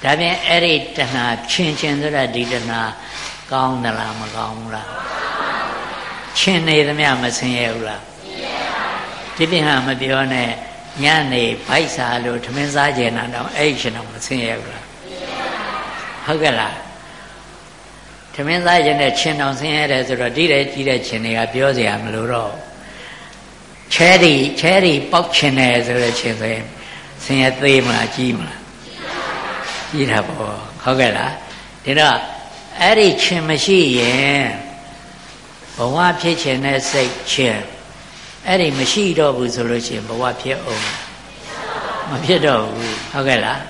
ဒါပြန်အဲ့ဒီတဏှာချင်းချင်းဆိုတဲ့ဒီတဏှာကောင်းသလားမကောင်းဘူးလားချင်းနေသမျှမဆင်းရဲဘူးလားဒီပြင်ဟာမပြောနဲ့ညနေဗိုက်စာလို့ထမင်းစားကြတာတော့အဲ့ရှင်တော့မဆင်းရဲဘူးလားဟုတ်ကဲ့လား ထမင်းစားခြင်းနဲ့ချင်းတောင်ဆင်းရဲတယ်ဆိုတော့ဒီတဲ့ကြီးတဲ့ချင်းတွေကပြောစရာမလိုတော့ချဲရီချဲရီပေါက်ချင်းတယ်ဆိုတဲ့ချင်းဆိုရင်ဆင်းရဲသေးမလားကြီးမလားကြီးတာပေါ့ဟုတ်ကဲ့လားဒါတော့အဲ့ဒီချင်းမရှိရင်ဘဝဖြစ်ခြင်းနဲ့စိတ်ချင်းအဲ့ဒီမရှိတော့ဘူးဆိုလို့ရှိရင်ဘဝဖြစ်အောင်မဖြစ်တော့ဘူးဟုတ်ကဲ့လား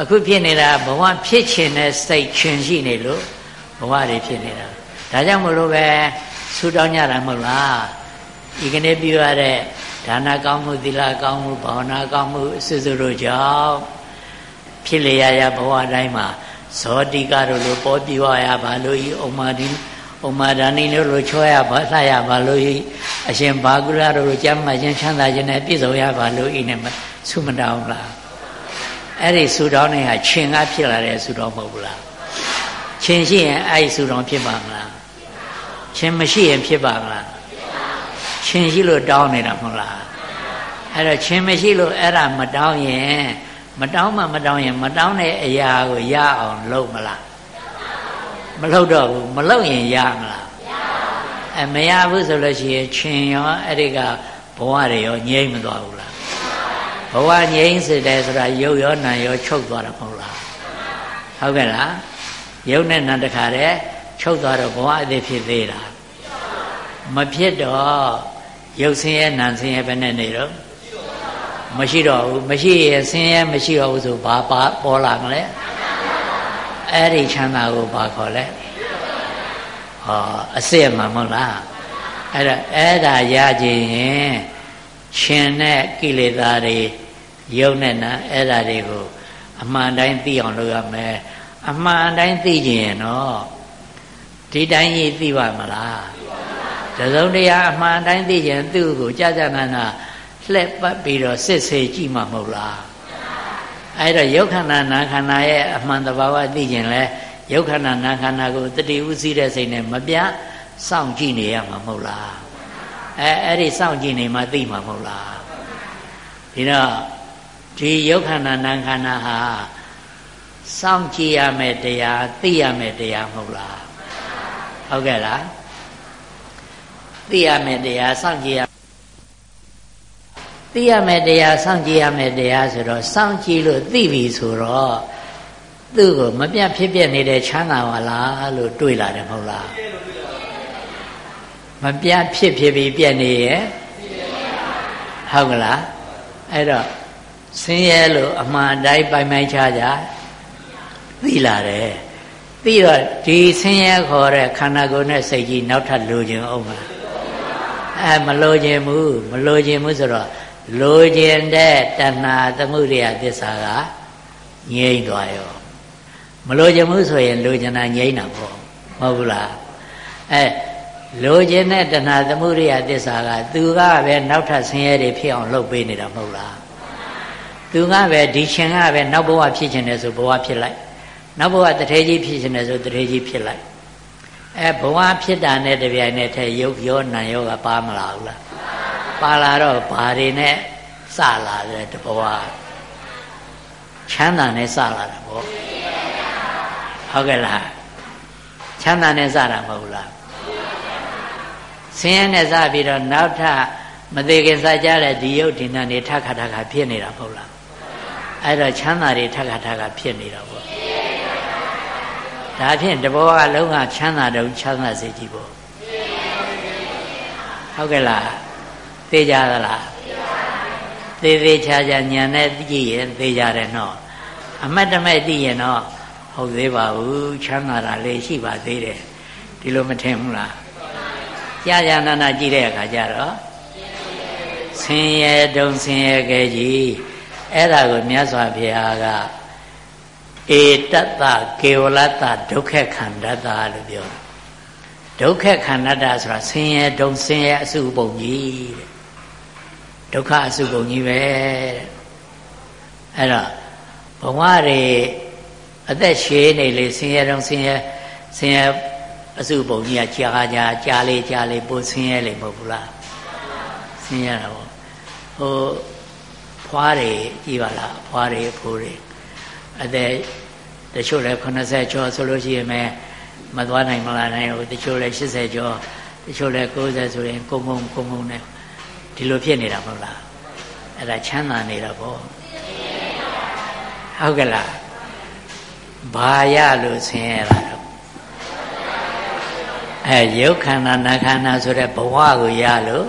အခုဖြစ်နေတာဘဝဖြစ်ခြင်းနဲ့စိတ်ချင်းရှိနေလို့ ဘဝတွေဖြစ်နေတာဒါကြောင့်မလို့ပဲဆူတောင်းကြတာမဟုတ်လားဒီကနေ့ပြုရတဲ့ဒါနကောင်းမှုသီလကောင်းမှုဘာဝနာကောင်းမှုအစစ်စစ်တို့ကြောင့်ဖြစ်လေရရဘဝတိုင်းမှာဇောတိကတို့လိုပေါ်ပြရပါလို့ဤဥမာဒီဥမာဒါနိတို့လိုချောရပါလှရပါလို့ဤအရှင်ဘာကုရတို့လိုကြမ်းမှခြင်းချမ်းသာခြင်းနဲ့ပြည့်စုံရပါလို့ဤနဲ့ဆုမတောင်းလားအဲ့ဒီဆုတောင်းနေဟာရှင်ကဖြစ်လာတဲ့ဆုတောင်းမဟုတ်ဘူးလား ရှင်ရှိရင်အဲ့ဒီဆုတောင်းဖြစ်ပါမလားရှင်မရှိရင်ဖြစ်ပါမလားရှင်ရှိလို့တောင်းနေတာမဟုတ်လားအဲ့တော့ရှင်မရှိလို့အဲ့ဒါမတောင်းရင်မတောင်းမှမတောင်းရင်မတောင်းတဲ့အရာကိုရအောင်လုပ်မလားမလုပ်တော့ဘူးမလုပ်ရင်ရမလားအဲမရဘူးဆိုလို့ရှိရင်ရှင်ရောအဲ့ဒီကဘဝတွေရောငြိမ့်မသွားဘူးလားဘဝငြိမ့်စေတယ်ဆိုတာရုပ်ရောနာရောချုပ်သွားတာမဟုတ်လားဟုတ်ကဲ့လား ရုပ်နဲ့နာတခါတည်းချုပ်သွားတော့ဘဝအသေးဖြစ်သေးတာမဖြစ်တော့ရုပ်ဆင်းရဲနာဆင်းရဲပဲနဲ့နေတော့မရှိတော့ဘူးမရှိရင်ဆင်းရဲမရှိတော့ဘူးဆိုဘာပေါ်လာမလဲအဲ့ဒီချမ်းသာကိုဘာခေါ်လဲဟောအစစ်မှာမဟုတ်လားအဲ့ဒါအဲ့ဒါရခြင်းရင်ရှင်တဲ့ကိလေသာတွေယုံနဲ့နာအဲ့ဒါတွေကိုအမှန်တိုင်းသိအောင်လုပ်ရမယ် အမှန်တိုင်းသိခြင်းရင်တော့ဒီတိုင်းကြီးသိပါမလားတစုံတရာအမှန်တိုင်းသိခြင်းသူ့ကိုကြာကြာနာနာလှက်ပတ်ပြီးတော့စစ်ဆေးကြည့်မှမဟုတ်လားအဲ့တော့ယုတ်ခန္ဓာနာခန္ဓာရဲ့အမှန်တဘာဝသိခြင်းလဲယုတ်ခန္ဓာနာခန္ဓာကိုတတိဥစည်းတဲ့စိတ်နဲ့မပြစောင့်ကြည့်နေရမှာမဟုတ်လားအဲအဲ့ဒီစောင့်ကြည့်နေမှသိမှာမဟုတ်လားဒီတော့ဒီယုတ်ခန္ဓာနာခန္ဓာဟာ စောင့်ကြည့်ရမယ်တရားသိရမယ်တရားမဟုတ်လားဟုတ်ကဲ့လားသိရမယ်တရားစောင့်ကြည့်ရသိရမယ်တရားစောင့်ကြည့်ရမယ်တရားဆိုတော့စောင့်ကြည့်လို့သိပြီဆိုတော့သူ့ကိုမပြတ်ဖြစ်ပြနေတဲ့ချမ်းသာပါလားလို့တွေးလာတယ်မဟုတ်လားမပြတ်ဖြစ်ဖြစ်ပြီးပြက်နေရဲ့ဟုတ်ကလားအဲ့တော့ဆင်းရဲလို့အမှန်တိုင်းပိုင်ပိုင်ခြားခြား သိလာတယ်သိတော့ဒီဆင်းရဲခေါ်တဲ့ခန္ဓာကိုယ်နဲ့စိတ်ကြီးနောက်ထပ်လိုချင်အောင်မလားအဲမလိုချင်ဘူးမလိုချင်ဘူးဆိုတော့လိုချင်တဲ့တဏှာသမှုရိယသစ္စာကငြိမ့်သွားရောမလိုချင်ဘူးဆိုရင်လိုချင်တာငြိမ့်တာပေါ့မဟုတ်ဘူးလားအဲလိုချင်တဲ့တဏှာသမှုရိယသစ္စာကသူကပဲနောက်ထပ်ဆင်းရဲတွေဖြစ်အောင်လုပ်ပေးနေတာမဟုတ်လားသူကပဲဒီရှင်ကပဲနောက်ဘဝဖြစ်ခြင်းတယ်ဆိုဘဝဖြစ်လိုက် နောက်ဘဝတထေကြီးဖြစ်ခြင်းတယ်ဆိုတထေကြီးဖြစ်လိုက်အဲဘဝဖြစ်တာနဲ့တပြိုင်နက်တည်းရုပ်ရောနာရောကပါမလာဘူးလားပါလာတော့ဘာတွေနဲ့စလာတယ်တဘဝချမ်းသာနဲ့စလာတာပေါ့ဟုတ်ကဲ့လားချမ်းသာနဲ့စတာမဟုတ်လားဆင်းရဲနဲ့စပြီးတော့နောက်ထပ်မသေးခင်စကြတဲ့ဒီယုတ်ဒီနာနေထခါထခါဖြစ်နေတာမဟုတ်လားအဲ့တော့ချမ်းသာတွေထခါထခါဖြစ်နေတာပေါ့ ဒါဖြင့်တဘောကလုံးကချမ်းသာတုံချမ်းသာစေကြည့်ပေါ့ဟုတ်ကဲ့လားသိကြသလားသိသေးချာချာညံနဲ့ကြည့်ရင်သိကြတယ်နော်အမတ်တမဲ့သိရင်တော့ဟုတ်သေးပါဘူးချမ်းသာတာလေးရှိပါသေးတယ်ဒီလိုမထင်ဘူးလားကြာကြာနာနာကြည့်တဲ့အခါကျတော့ဆင်းရဲတုံဆင်းရဲကြကြီးအဲ့ဒါကိုမြတ်စွာဘုရားက ဧတတ္တကေဝလတ္တဒုက္ခခန္ဓတ္တလို့ပြောတာဒုက္ခခန္ဓတ္တဆိုတာဆင်းရဲတုံဆင်းရဲအစုပုံကြီးတဲ့ဒုက္ခအစုပုံကြီးပဲတဲ့အဲ့တော့ဘဝတွေအသက်ရှည်နေလေဆင်းရဲတုံဆင်းရဲဆင်းရဲအစုပုံကြီးကကြာကြာကြာလေးကြာလေးပိုဆင်းရဲလေမဟုတ်ဘူးလားဆင်းရဲတာပေါ့ဟိုဖွားတွေကြည်ပါလားဖွားတွေဖိုးတွေ အသက်တချို့လည်း80ကျော်ဆိုလို့ရှိရင်မသွားနိုင်မလားနိုင်ဘူးတချို့လည်း80ကျော်တချို့လည်း90ဆိုရင်ကုန်းကုန်းကုန်းကုန်းနဲ့ဒီလိုဖြစ်နေတာမဟုတ်လားအဲ့ဒါချမ်းသာနေတာပေါ့ဟုတ်ကဲ့လားဘာရလို့ဆင်းရဲတာတော့အဲရုပ်ခန္ဓာနာခန္ဓာဆိုတဲ့ဘဝကိုရလို့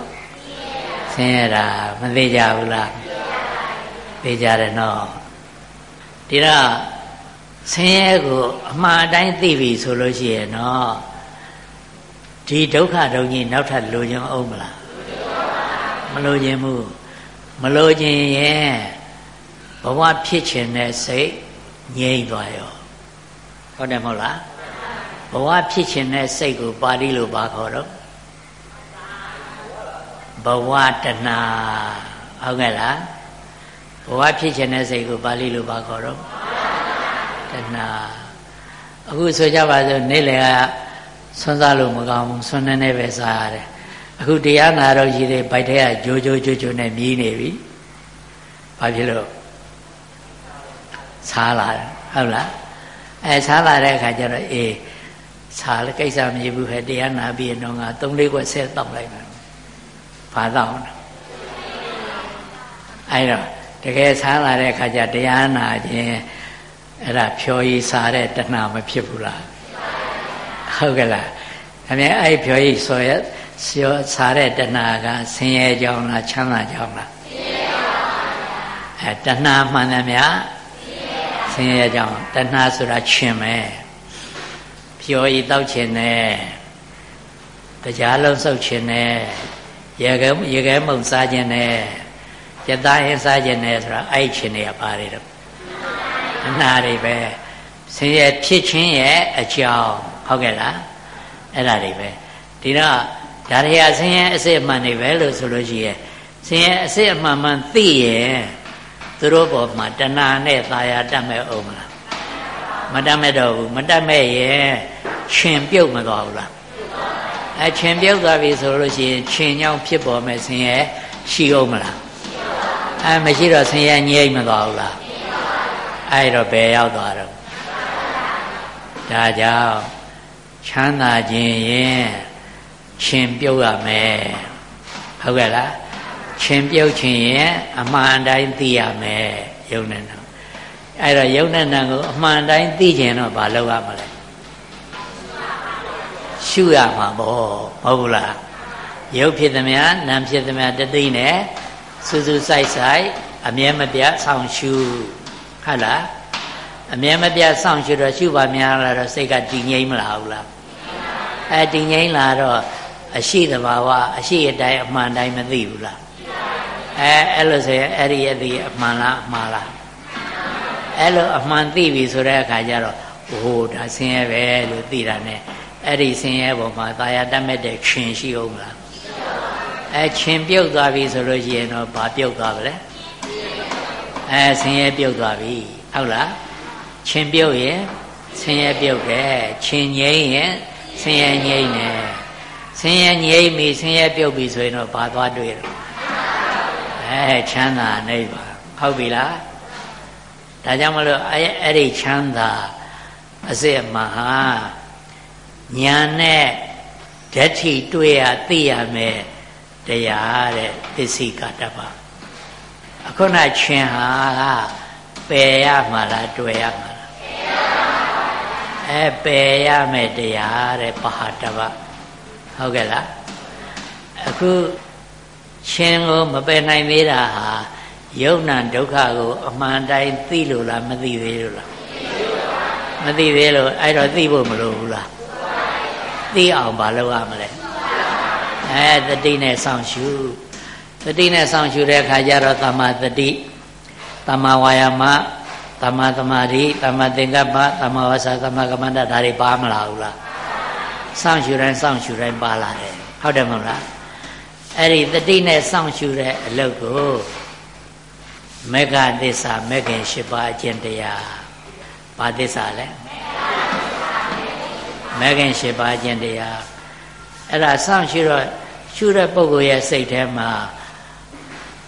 ဆင်းရဲတာမသိကြဘူးလားသိကြတယ်နော် ဒီတော့ဆင်းရဲကိုအမှားတိုင်းသိပြီဆိုလို့ရှိရင်တော့ဒီဒုက္ခဒုံကြီးနောက်ထပ်လိုချင်အောင်မလားမလိုချင်ဘူးမလိုချင်ရင်ဘဝဖြစ်ခြင်းနဲ့စိတ်ငြိမ့်သွားရောဟုတ်တယ်မဟုတ်လားဘဝဖြစ်ခြင်းနဲ့စိတ်ကိုပါဠိလိုပါခေါ်တော့ဘဝတဏဟုတ်ကဲ့လား ဘဝဖြစ်ခြင်းတဲ့စိတ်ကိုပါဠိလိုပါခေါ်တော့တဏအခုဆိုကြပါစို့နေ့လည်ကဆွမ်းစားလို့မကောင်းဘူးဆွမ်းနေနေပဲစားရတယ်အခုတရားနာတော့ရှိသေးဗိုက်ထဲကဂျိုးဂျိုးဂျိုးဂျိုးနဲ့မြည်နေပြီဘာဖြစ်လို့စားလာတယ်ဟုတ်လားအဲစားလာတဲ့အခါကျတော့အေးစားလည်းကိစ္စမဖြစ်ဘူးဟဲ့တရားနာပြီးတော့ငါ၃လေးခွက်ဆဲတောက်လိုက်မယ်ဘာတောက်လဲအဲတော့ တကယ်ဆန်းလာတဲ့အခါကျတရားနာခြင်းအဲ့ဒါဖြော်ရည်စားတဲ့တဏှာမဖြစ်ဘူးလားဟုတ်ကဲ့လားအမြဲအဲ့ဖြော်ရည်ဆိုရဆောစားတဲ့တဏှာကဆင်းရဲကြောင်းလားချမ်းသာကြောင်းလားဆင်းရဲကြောင်းအဲတဏှာမှန်တယ်ဗျာဆင်းရဲကြောင်းတဏှာဆိုတာရှင်ပဲဖြော်ရည်တောက်ခြင်းနဲ့တရားလုံးစုပ်ခြင်းနဲ့ရေခဲရေခဲမုံစားခြင်းနဲ့ ရသားရင်စားခြင်းနဲ့ဆိုတာအဲ့ခြင်းတွေကပါတယ်တော့အနာတွေပဲဆင်းရဲဖြစ်ခြင်းရဲ့အကြောင်းဟုတ်ကဲ့လားအဲ့ဒါတွေပဲဒီတော့ဒါတွေကဆင်းရဲအစစ်အမှန်တွေပဲလို့ဆိုလို့ရှိရင်ဆင်းရဲအစစ်အမှန်မှန်သိရင်သူတို့ဘောမှာတဏှာနဲ့သာယာတတ်မဲ့အောင်မလားမတတ်မဲ့တော့ဘူးမတတ်မဲ့ရင်ရှင်ပြုတ်မသွားဘူးလားအဲရှင်ပြုတ်သွားပြီဆိုလို့ရှိရင်ရှင်ညောင်းဖြစ်ပေါ်မဲ့ဆင်းရဲရှိအောင်မလား အဲမရှိတော့ဆင်းရဲငြိမ့်မသွားဘူးလားအဲ့တော့ဘယ်ရောက်သွားတော့ဒါကြောင့်ချမ်းသာခြင်းရင်ရှင်ပြုတ်ရမယ်ဟုတ်ကဲ့လားရှင်ပြုတ်ခြင်းရင်အမှန်တိုင်းသိရမယ်ယုံနဲ့တော့အဲ့တော့ယုံနဲ့နံကိုအမှန်တိုင်းသိခြင်းတော့ဘာလုပ်ရမလဲရှုရမှာပေါ့မဟုတ်ဘူးလားယုတ်ဖြစ်သမျှနာမ်ဖြစ်သမျှတသိနဲ့ စူးစူးဆိုင်ဆိုင်အမြဲမပြတ်ဆောင်ရှုဟုတ်လားအမြဲမပြတ်ဆောင်ရှုတော့ရှုပါများလာတော့စိတ်ကတည်ငြိမ်မလာဘူးလားအဲတည်ငြိမ်လာတော့အရှိတဘာဝအရှိအတိုင်းအမှန်တိုင်းမသိဘူးလား အဲအဲ့လိုဆိုရင်အဲ့ဒီအသိအမှန်လားအမှားလားအဲ့လိုအမှန်သိပြီဆိုတဲ့အခါကျတော့ဟိုဒါဆင်းရဲပဲလို့သိတာ ਨੇ အဲ့ဒီဆင်းရဲပုံမှာตายတတ်မဲ့တဲ့ရှင်ရှိအောင်မလား အဲရှင်ပြုတ်သွားပြီဆိုလို့ရှိရင်တော့ဘာပြုတ်သွားပါလဲအဲဆင်းရဲပြုတ်သွားပြီဟုတ်လားရှင်ပြုတ်ရင်ဆင်းရဲပြုတ်တယ်ရှင်ငိမ့်ရင်ဆင်းရဲငိမ့်တယ်ဆင်းရဲငိမ့်ပြီဆင်းရဲပြုတ်ပြီဆိုရင်တော့ဘာသွားတွေ့တော့အဲချမ်းသာနေပါဟုတ်ပြီလားဒါကြောင့်မလို့အဲ့အဲ့ဒီချမ်းသာအစစ်အမှန်ဟာညာနဲ့ဓာတ်ထိတွေ့ရသိရမယ် တရားတဲ့သစ္စိကတ္တပါအခုနချင်းဟာပယ်ရမှာလားတွေ့ရမှာလားအဲပယ်ရမယ်တရားတဲ့ပဟာတပါဟုတ်ကဲ့လားအခုချင်းကိုမပယ်နိုင်သေးတာဟာယုံနာဒုက္ခကိုအမှန်တိုင်းသိလို့လားမသိသေးလို့လားမသိသေးလို့အဲ့တော့သိဖို့မလိုဘူးလားသိအောင်မလုပ်ရမလဲ အဲတတိနဲ့စောင့်ရှုတတိနဲ့စောင့်ရှုတဲ့အခါကျတော့သမ္မာတတိသမ္မာဝါယာမသမ္မာသမာဓိသမ္မာသင်္ကပ္ပသမ္မာဝါစာသမ္မာကမ္မန္တဒါတွေပါမလားဘူးလားစောင့်ရှုတိုင်းစောင့်ရှုတိုင်းပါလာတယ်ဟုတ်တယ်မဟုတ်လားအဲ့ဒီတတိနဲ့စောင့်ရှုတဲ့အလုပ်ကိုမေဃသစ္စာမေခင်၈ပါးအကျင့်တရားဘာသစ္စာလဲမေခင်၈ပါးအကျင့်တရား အဲ့ဒါစောင့်ရှုတော့ရှုတဲ့ပုဂ္ဂိုလ်ရဲ့စိတ်ထဲမှာ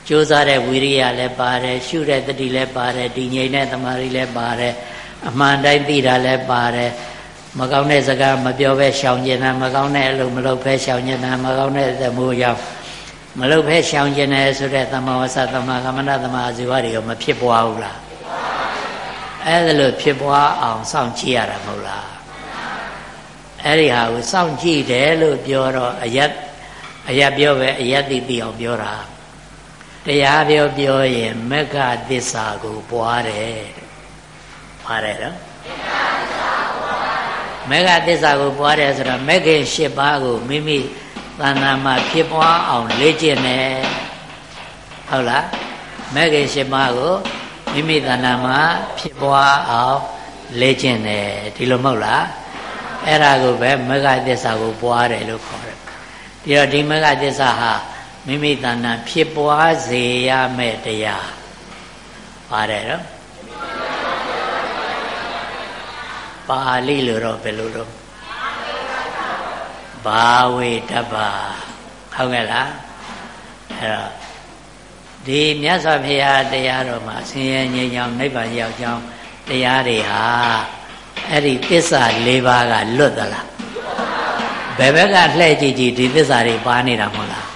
ကြိုးစားတဲ့ဝိရိယလည်းပါတယ်ရှုတဲ့တတိလည်းပါတယ်ဒီငြိမ်တဲ့တမာရီလည်းပါတယ်အမှန်တိုင်းသိတာလည်းပါတယ်မကောင်းတဲ့စကားမပြောဘဲရှောင်ကျင်တာမကောင်းတဲ့အလုပ်မလုပ်ဘဲရှောင်ကျင်တာမကောင်းတဲ့သမိုးရောက်မလုပ်ဘဲရှောင်ကျင်တယ်ဆိုတဲ့သမဝဆသမကမ္မန္တသမအာဇီဝတွေရောမဖြစ်ပွားဘူးလားအဲ့ဒါလို့ဖြစ်ပွားအောင်စောင့်ကြည့်ရတာမဟုတ်လား အဲ့ဒီဟာကိုစောင့်ကြည့်တယ်လို့ပြောတော့အယက်အယက်ပြောပဲအယက်သိသိအောင်ပြောတာတရားပြောပြောရင်မက္ခသစ္စာကိုပွားတယ်ပါတယ်နော်မက္ခသစ္စာကိုပွားတယ်ဆိုတော့မက္ခေ၈ပါးကိုမိမိတဏ္ဍာမှာဖြစ်ပွားအောင်လေ့ကျင့်တယ်ဟုတ်လားမက္ခေ၈ပါးကိုမိမိတဏ္ဍာမှာဖြစ်ပွားအောင်လေ့ကျင့်တယ်ဒီလိုမဟုတ်လား အဲ့ဒါကိုပဲမက္ခသစ္စာကိုပွားတယ်လို့ခေါ်တယ်ဒီတော့ဒီမက္ခသစ္စာဟာမိမိတဏ္ဍဖြစ်ပွားစေရမယ့်တရားပါတယ်နော်ပါဠိလိုတော့ဘယ်လိုတော့ဘာဝေတ္တပါဟုတ်ကဲ့လားအဲ့တော့ဒီမြတ်စွာဘုရားတရားတော်မှာဆင်းရဲငြိမ်းချမ်းနိဗ္ဗာန်ရောက်ကြောင်းတရားတွေဟာ အဲ့ဒီသစ္စာ၄ပါးကလွတ်သလားဘယ်ဘက်ကလှည့်ကြည့်ကြည့်ဒီသစ္စာတွေပါနေတာမဟုတ်လား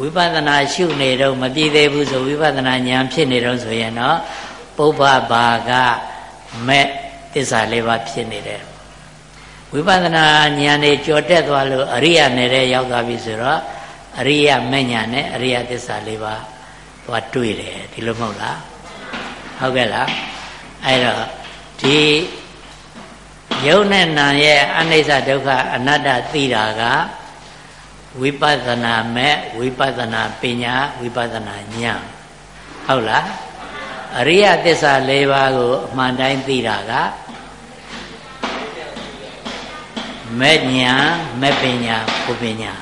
ဝိပဿနာရှုနေတော့မပြည့်သေးဘူးဆိုဝိပဿနာဉာဏ်ဖြစ်နေတော့ဆိုရင်တော့ပုဗ္ဗဘာကမဲ့သစ္စာလေးပါးဖြစ်နေတယ်ဝိပဿနာဉာဏ်နဲ့ကြော်တက်သွားလို့အရိယာနယ်ရောက်သွားပြီဆိုတော့အရိယာမဲ့ဉာဏ်နဲ့အရိယာသစ္စာလေးပါးသွားတွေ့တယ်ဒီလိုမဟုတ်လားဟုတ်ကဲ့လား အဲ့တော့ဒီယုံနဲ့နာရဲ့အနိစ္စဒုက္ခအနတ္တသိတာကဝိပဿနာမဲ့ဝိပဿနာပညာဝိပဿနာဉာဏ်ဟုတ်လားအရိယသစ္စာ၄ပါးကိုအမှန်တိုင်းသိတာကမဲ့ညာမဲ့ပညာဘုပညာ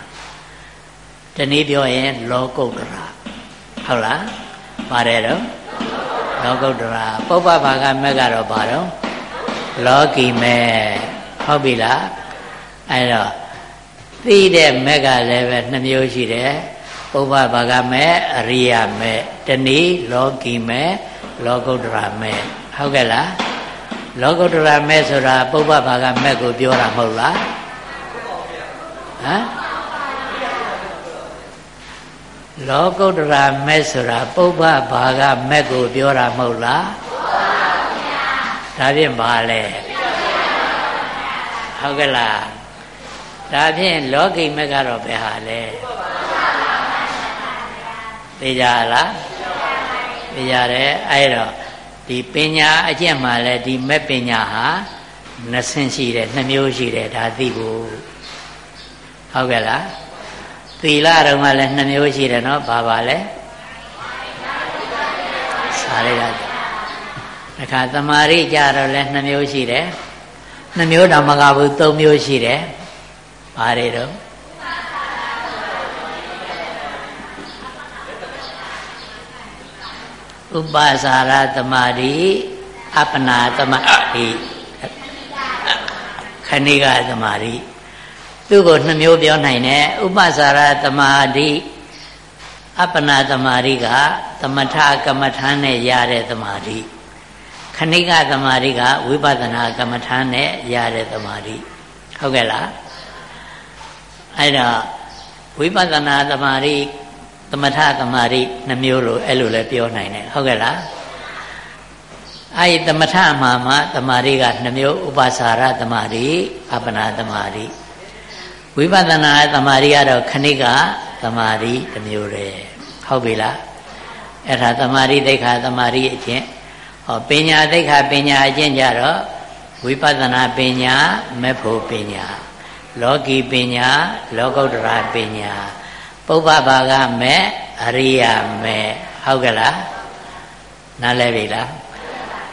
တနည်းပြောရင်လောကုတ္တရာဟုတ်လားပါတယ်တော့ လောကုတ္တရာပုပ္ပဘာကမဲ့ကတော့ဘာတော့လောကီမဲ့ဟုတ်ပြီလားအဲ့တော့သိတဲ့မဲ့ကလည်းပဲနှမျိုးရှိတယ်ပုပ္ပဘာကမဲ့အရိယမဲ့တနည်းလောကီမဲ့လောကုတ္တရာမဲ့ဟုတ်ကဲ့လားလောကုတ္တရာမဲ့ဆိုတာပုပ္ပဘာကမဲ့ကိုပြောတာမဟုတ်လားဟမ် လောကုတ္တရာမဲ့ဆိုတာပုပ္ပဘာကမဲ့ကိုပြောတာမဟုတ်လားဒါဖြင့်ဘာလဲဟုတ်ကဲ့လားဒါဖြင့်လောကီမဲ့ကတော့ဘယ်ဟာလဲသိကြလားသိရတယ်အဲ့တော့ဒီပညာအကျင့်မှာလဲဒီမဲ့ပညာဟာနှစ်ဆင့်ရှိတယ်နှစ်မျိုးရှိတယ်ဒါသိဖို့ဟုတ်ကဲ့လားတ သီလတော်ကလည်းနှစ်မျိုးရှိတယ်နော်ဘာပါလဲစာရိတ္တတခါသမာဓိကြတော့လည်းနှစ်မျိုးရှိတယ်နှစ်မျိုးတော့မကဘူးသုံးမျိုးရှိတယ်ဘာတွေတော့ဥပါစာရသမာဓိအပ္ပနာသမာဓိခဏိကသမာဓိ သူ့ကိုနှစ်မျိုးပြောနိုင်တယ်ဥပစာရသမာဓိအပ္ပနာသမာဓိကသမထကမ္မထာနဲ့ရတဲ့သမာဓိခဏိကသမာဓိကဝိပဿနာကမ္မထာနဲ့ရတဲ့သမာဓိဟုတ်ကဲ့လားအဲ့တော့ဝိပဿနာသမာဓိသမထသမာဓိနှမျိုးလို့အဲ့လိုလည်းပြောနိုင်တယ်ဟုတ်ကဲ့လားအဲ့ဒီသမထမှာမှသမာဓိကနှမျိုးဥပါစာရသမာဓိအပ္ပနာသမာဓိ ဝိပဿနာသမာဓိကတော့ခဏိကသမာဓိတစ်မျိုးတည်းဟုတ်ပြီလားအဲ့ဒါသမာဓိသိက္ခာသမာဓိအကျင့်ဟောပညာသိက္ခာပညာအကျင့်ကြတော့ဝိပဿနာပညာမေဖို့ပညာလောကီပညာလောကုတ္တရာပညာပုဗ္ဗဘာကမေအရိယာမေဟုတ်ကလားနားလဲပြီလား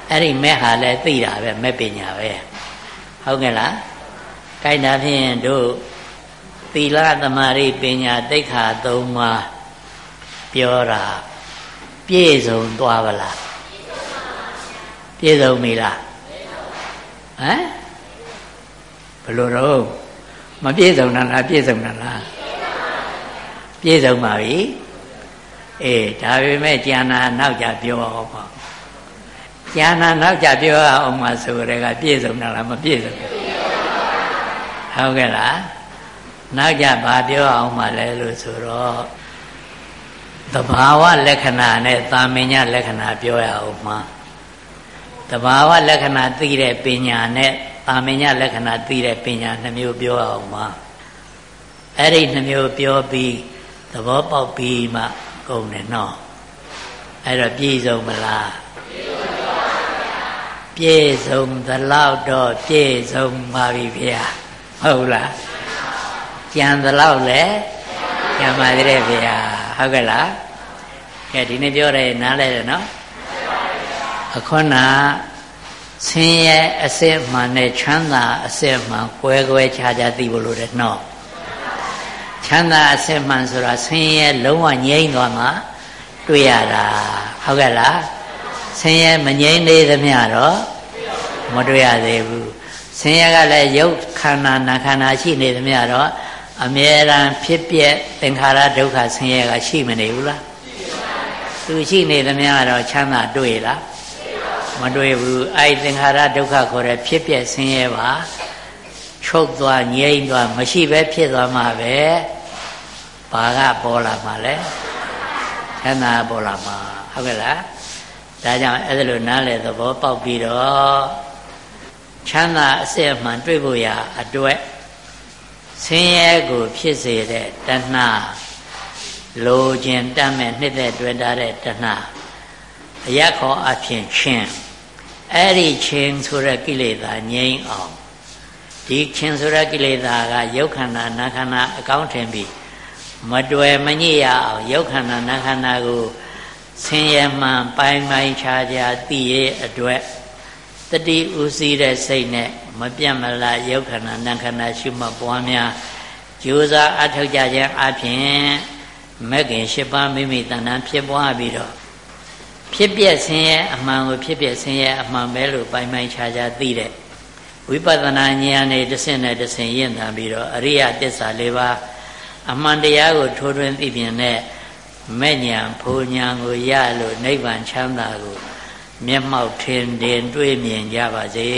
အဲ့ဒီမေဟာလဲသိတာပဲမေပညာပဲဟုတ်ကဲ့လားကိုက်တာဖြင့်တို့ သီလသမာဓိပညာတိတ်ခါသုံးပါးပြောတာပြည့်စုံသွားပါလားပြည့်စုံပြီလားဟမ်ဘယ်လိုတော့မပြည့်စုံတာလားပြည့်စုံတာလားပြည့်စုံပါပြီအေးဒါပေမဲ့ကျန်တာနောက်ကြပြောအောင်ပါကျန်တာနောက်ကြပြောအောင်ပါဆိုကြတဲ့ကပြည့်စုံတာလားမပြည့်စုံဘူးဟုတ်ကဲ့လား နောက်ကြဘာပြောအောင်မှလဲလို့ဆိုတော့တဘာဝလက္ခဏာနဲ့သာမညလက္ခဏာပြောရအောင်မှာတဘာဝလက္ခဏာသိတဲ့ပညာနဲ့သာမညလက္ခဏာသိတဲ့ပညာနှမျိုးပြောအောင်မှာအဲ့ဒီနှမျိုးပြောပြီးသဘောပေါက်ပြီးမှကုန်တယ်နော်အဲ့တော့ပြည့်စုံမလားပြည့်စုံသလောက်တော့ပြည့်စုံပါပြီဗျာဟုတ်လား ကြံသလောက်လဲကြံပါသေးတယ်ဗျာဟုတ်ကဲ့လားကဲဒီနေ့ပြောတယ်နားလဲတယ်နော်အခုနဆင်းရဲအစစ်မှန်နဲ့ချမ်းသာအစစ်မှန်ကွဲကွဲခြားခြားသိဖို့လိုတယ်နော်ချမ်းသာအစစ်မှန်ဆိုတာဆင်းရဲလုံးဝငြိမ့်သွားမှတွေ့ရတာဟုတ်ကဲ့လားဆင်းရဲမငြိမ့်သေးသမျှတော့မတွေ့ရသေးဘူးဆင်းရဲကလည်းရုပ်ခန္ဓာနာခန္ဓာရှိနေသမျှတော့ အမြဲတမ်းဖြစ်ပြက်သင်္ခါရဒုက္ခဆင်းရဲကရှိမနေဘူးလားသူရှိနေသမျှတော့ချမ်းသာတွေ့လားမတွေ့ဘူးအဲ့သင်္ခါရဒုက္ခခေါ်တဲ့ဖြစ်ပြက်ဆင်းရဲပါချုပ်သွားငြိမ့်သွားမရှိပဲဖြစ်သွားမှာပဲဘာကပေါ်လာမှာလဲချမ်းသာပေါ်လာမှာဟုတ်ကဲ့လားဒါကြောင့်အဲ့ဒါလိုနားလေသဘောပေါက်ပြီးတော့ချမ်းသာအစစ်အမှန်တွေ့ဖို့ရအတွက် ဆင်းရဲကိုဖြစ်စေတဲ့တဏှာလိုခြင်းတတ်မဲ့နှစ်သက်တွေ့တာတဲ့တဏှာအရက်ခေါ်အဖြစ်ချင်းအဲ့ဒီချင်းဆိုတဲ့ကိလေသာငြိမ်းအောင်ဒီချင်းဆိုတဲ့ကိလေသာကယုတ်ခန္ဓာနာခန္ဓာအကောင်းထင်ပြီးမတွေ့မညစ်ရအောင်ယုတ်ခန္ဓာနာခန္ဓာကိုဆင်းရဲမှန်ပိုင်းပိုင်းခြားခြားသိရအတွက် တတိဥစည်းတဲ့စိတ်နဲ့မပြတ်မလားယုတ်ခန္ဓာနံခန္ဓာရှုမှတ်ပွားများကြိုးစားအထောက်ကြခြင်းအပြင်မဂ်ခင်၈ပါးမိမိတဏ္ဍာဖြစ်ပွားပြီးတော့ဖြစ်ပြဆင်းရဲအမှန်ကိုဖြစ်ပြဆင်းရဲအမှန်ပဲလို့ပိုင်ပိုင်ခြားခြားသိတဲ့ဝိပဿနာဉာဏ်နဲ့တဆင့်နဲ့တဆင့်ရင့်တန်ပြီးတော့အရိယတစ္ဆာလေးပါးအမှန်တရားကိုထိုးထွင်းသိပြင်တဲ့မဲ့ညာဖူညာကိုရလို့နိဗ္ဗာန်ချမ်းသာကို မျက်မှောက်ထင်တင် တွေ့မြင်ကြပါစေ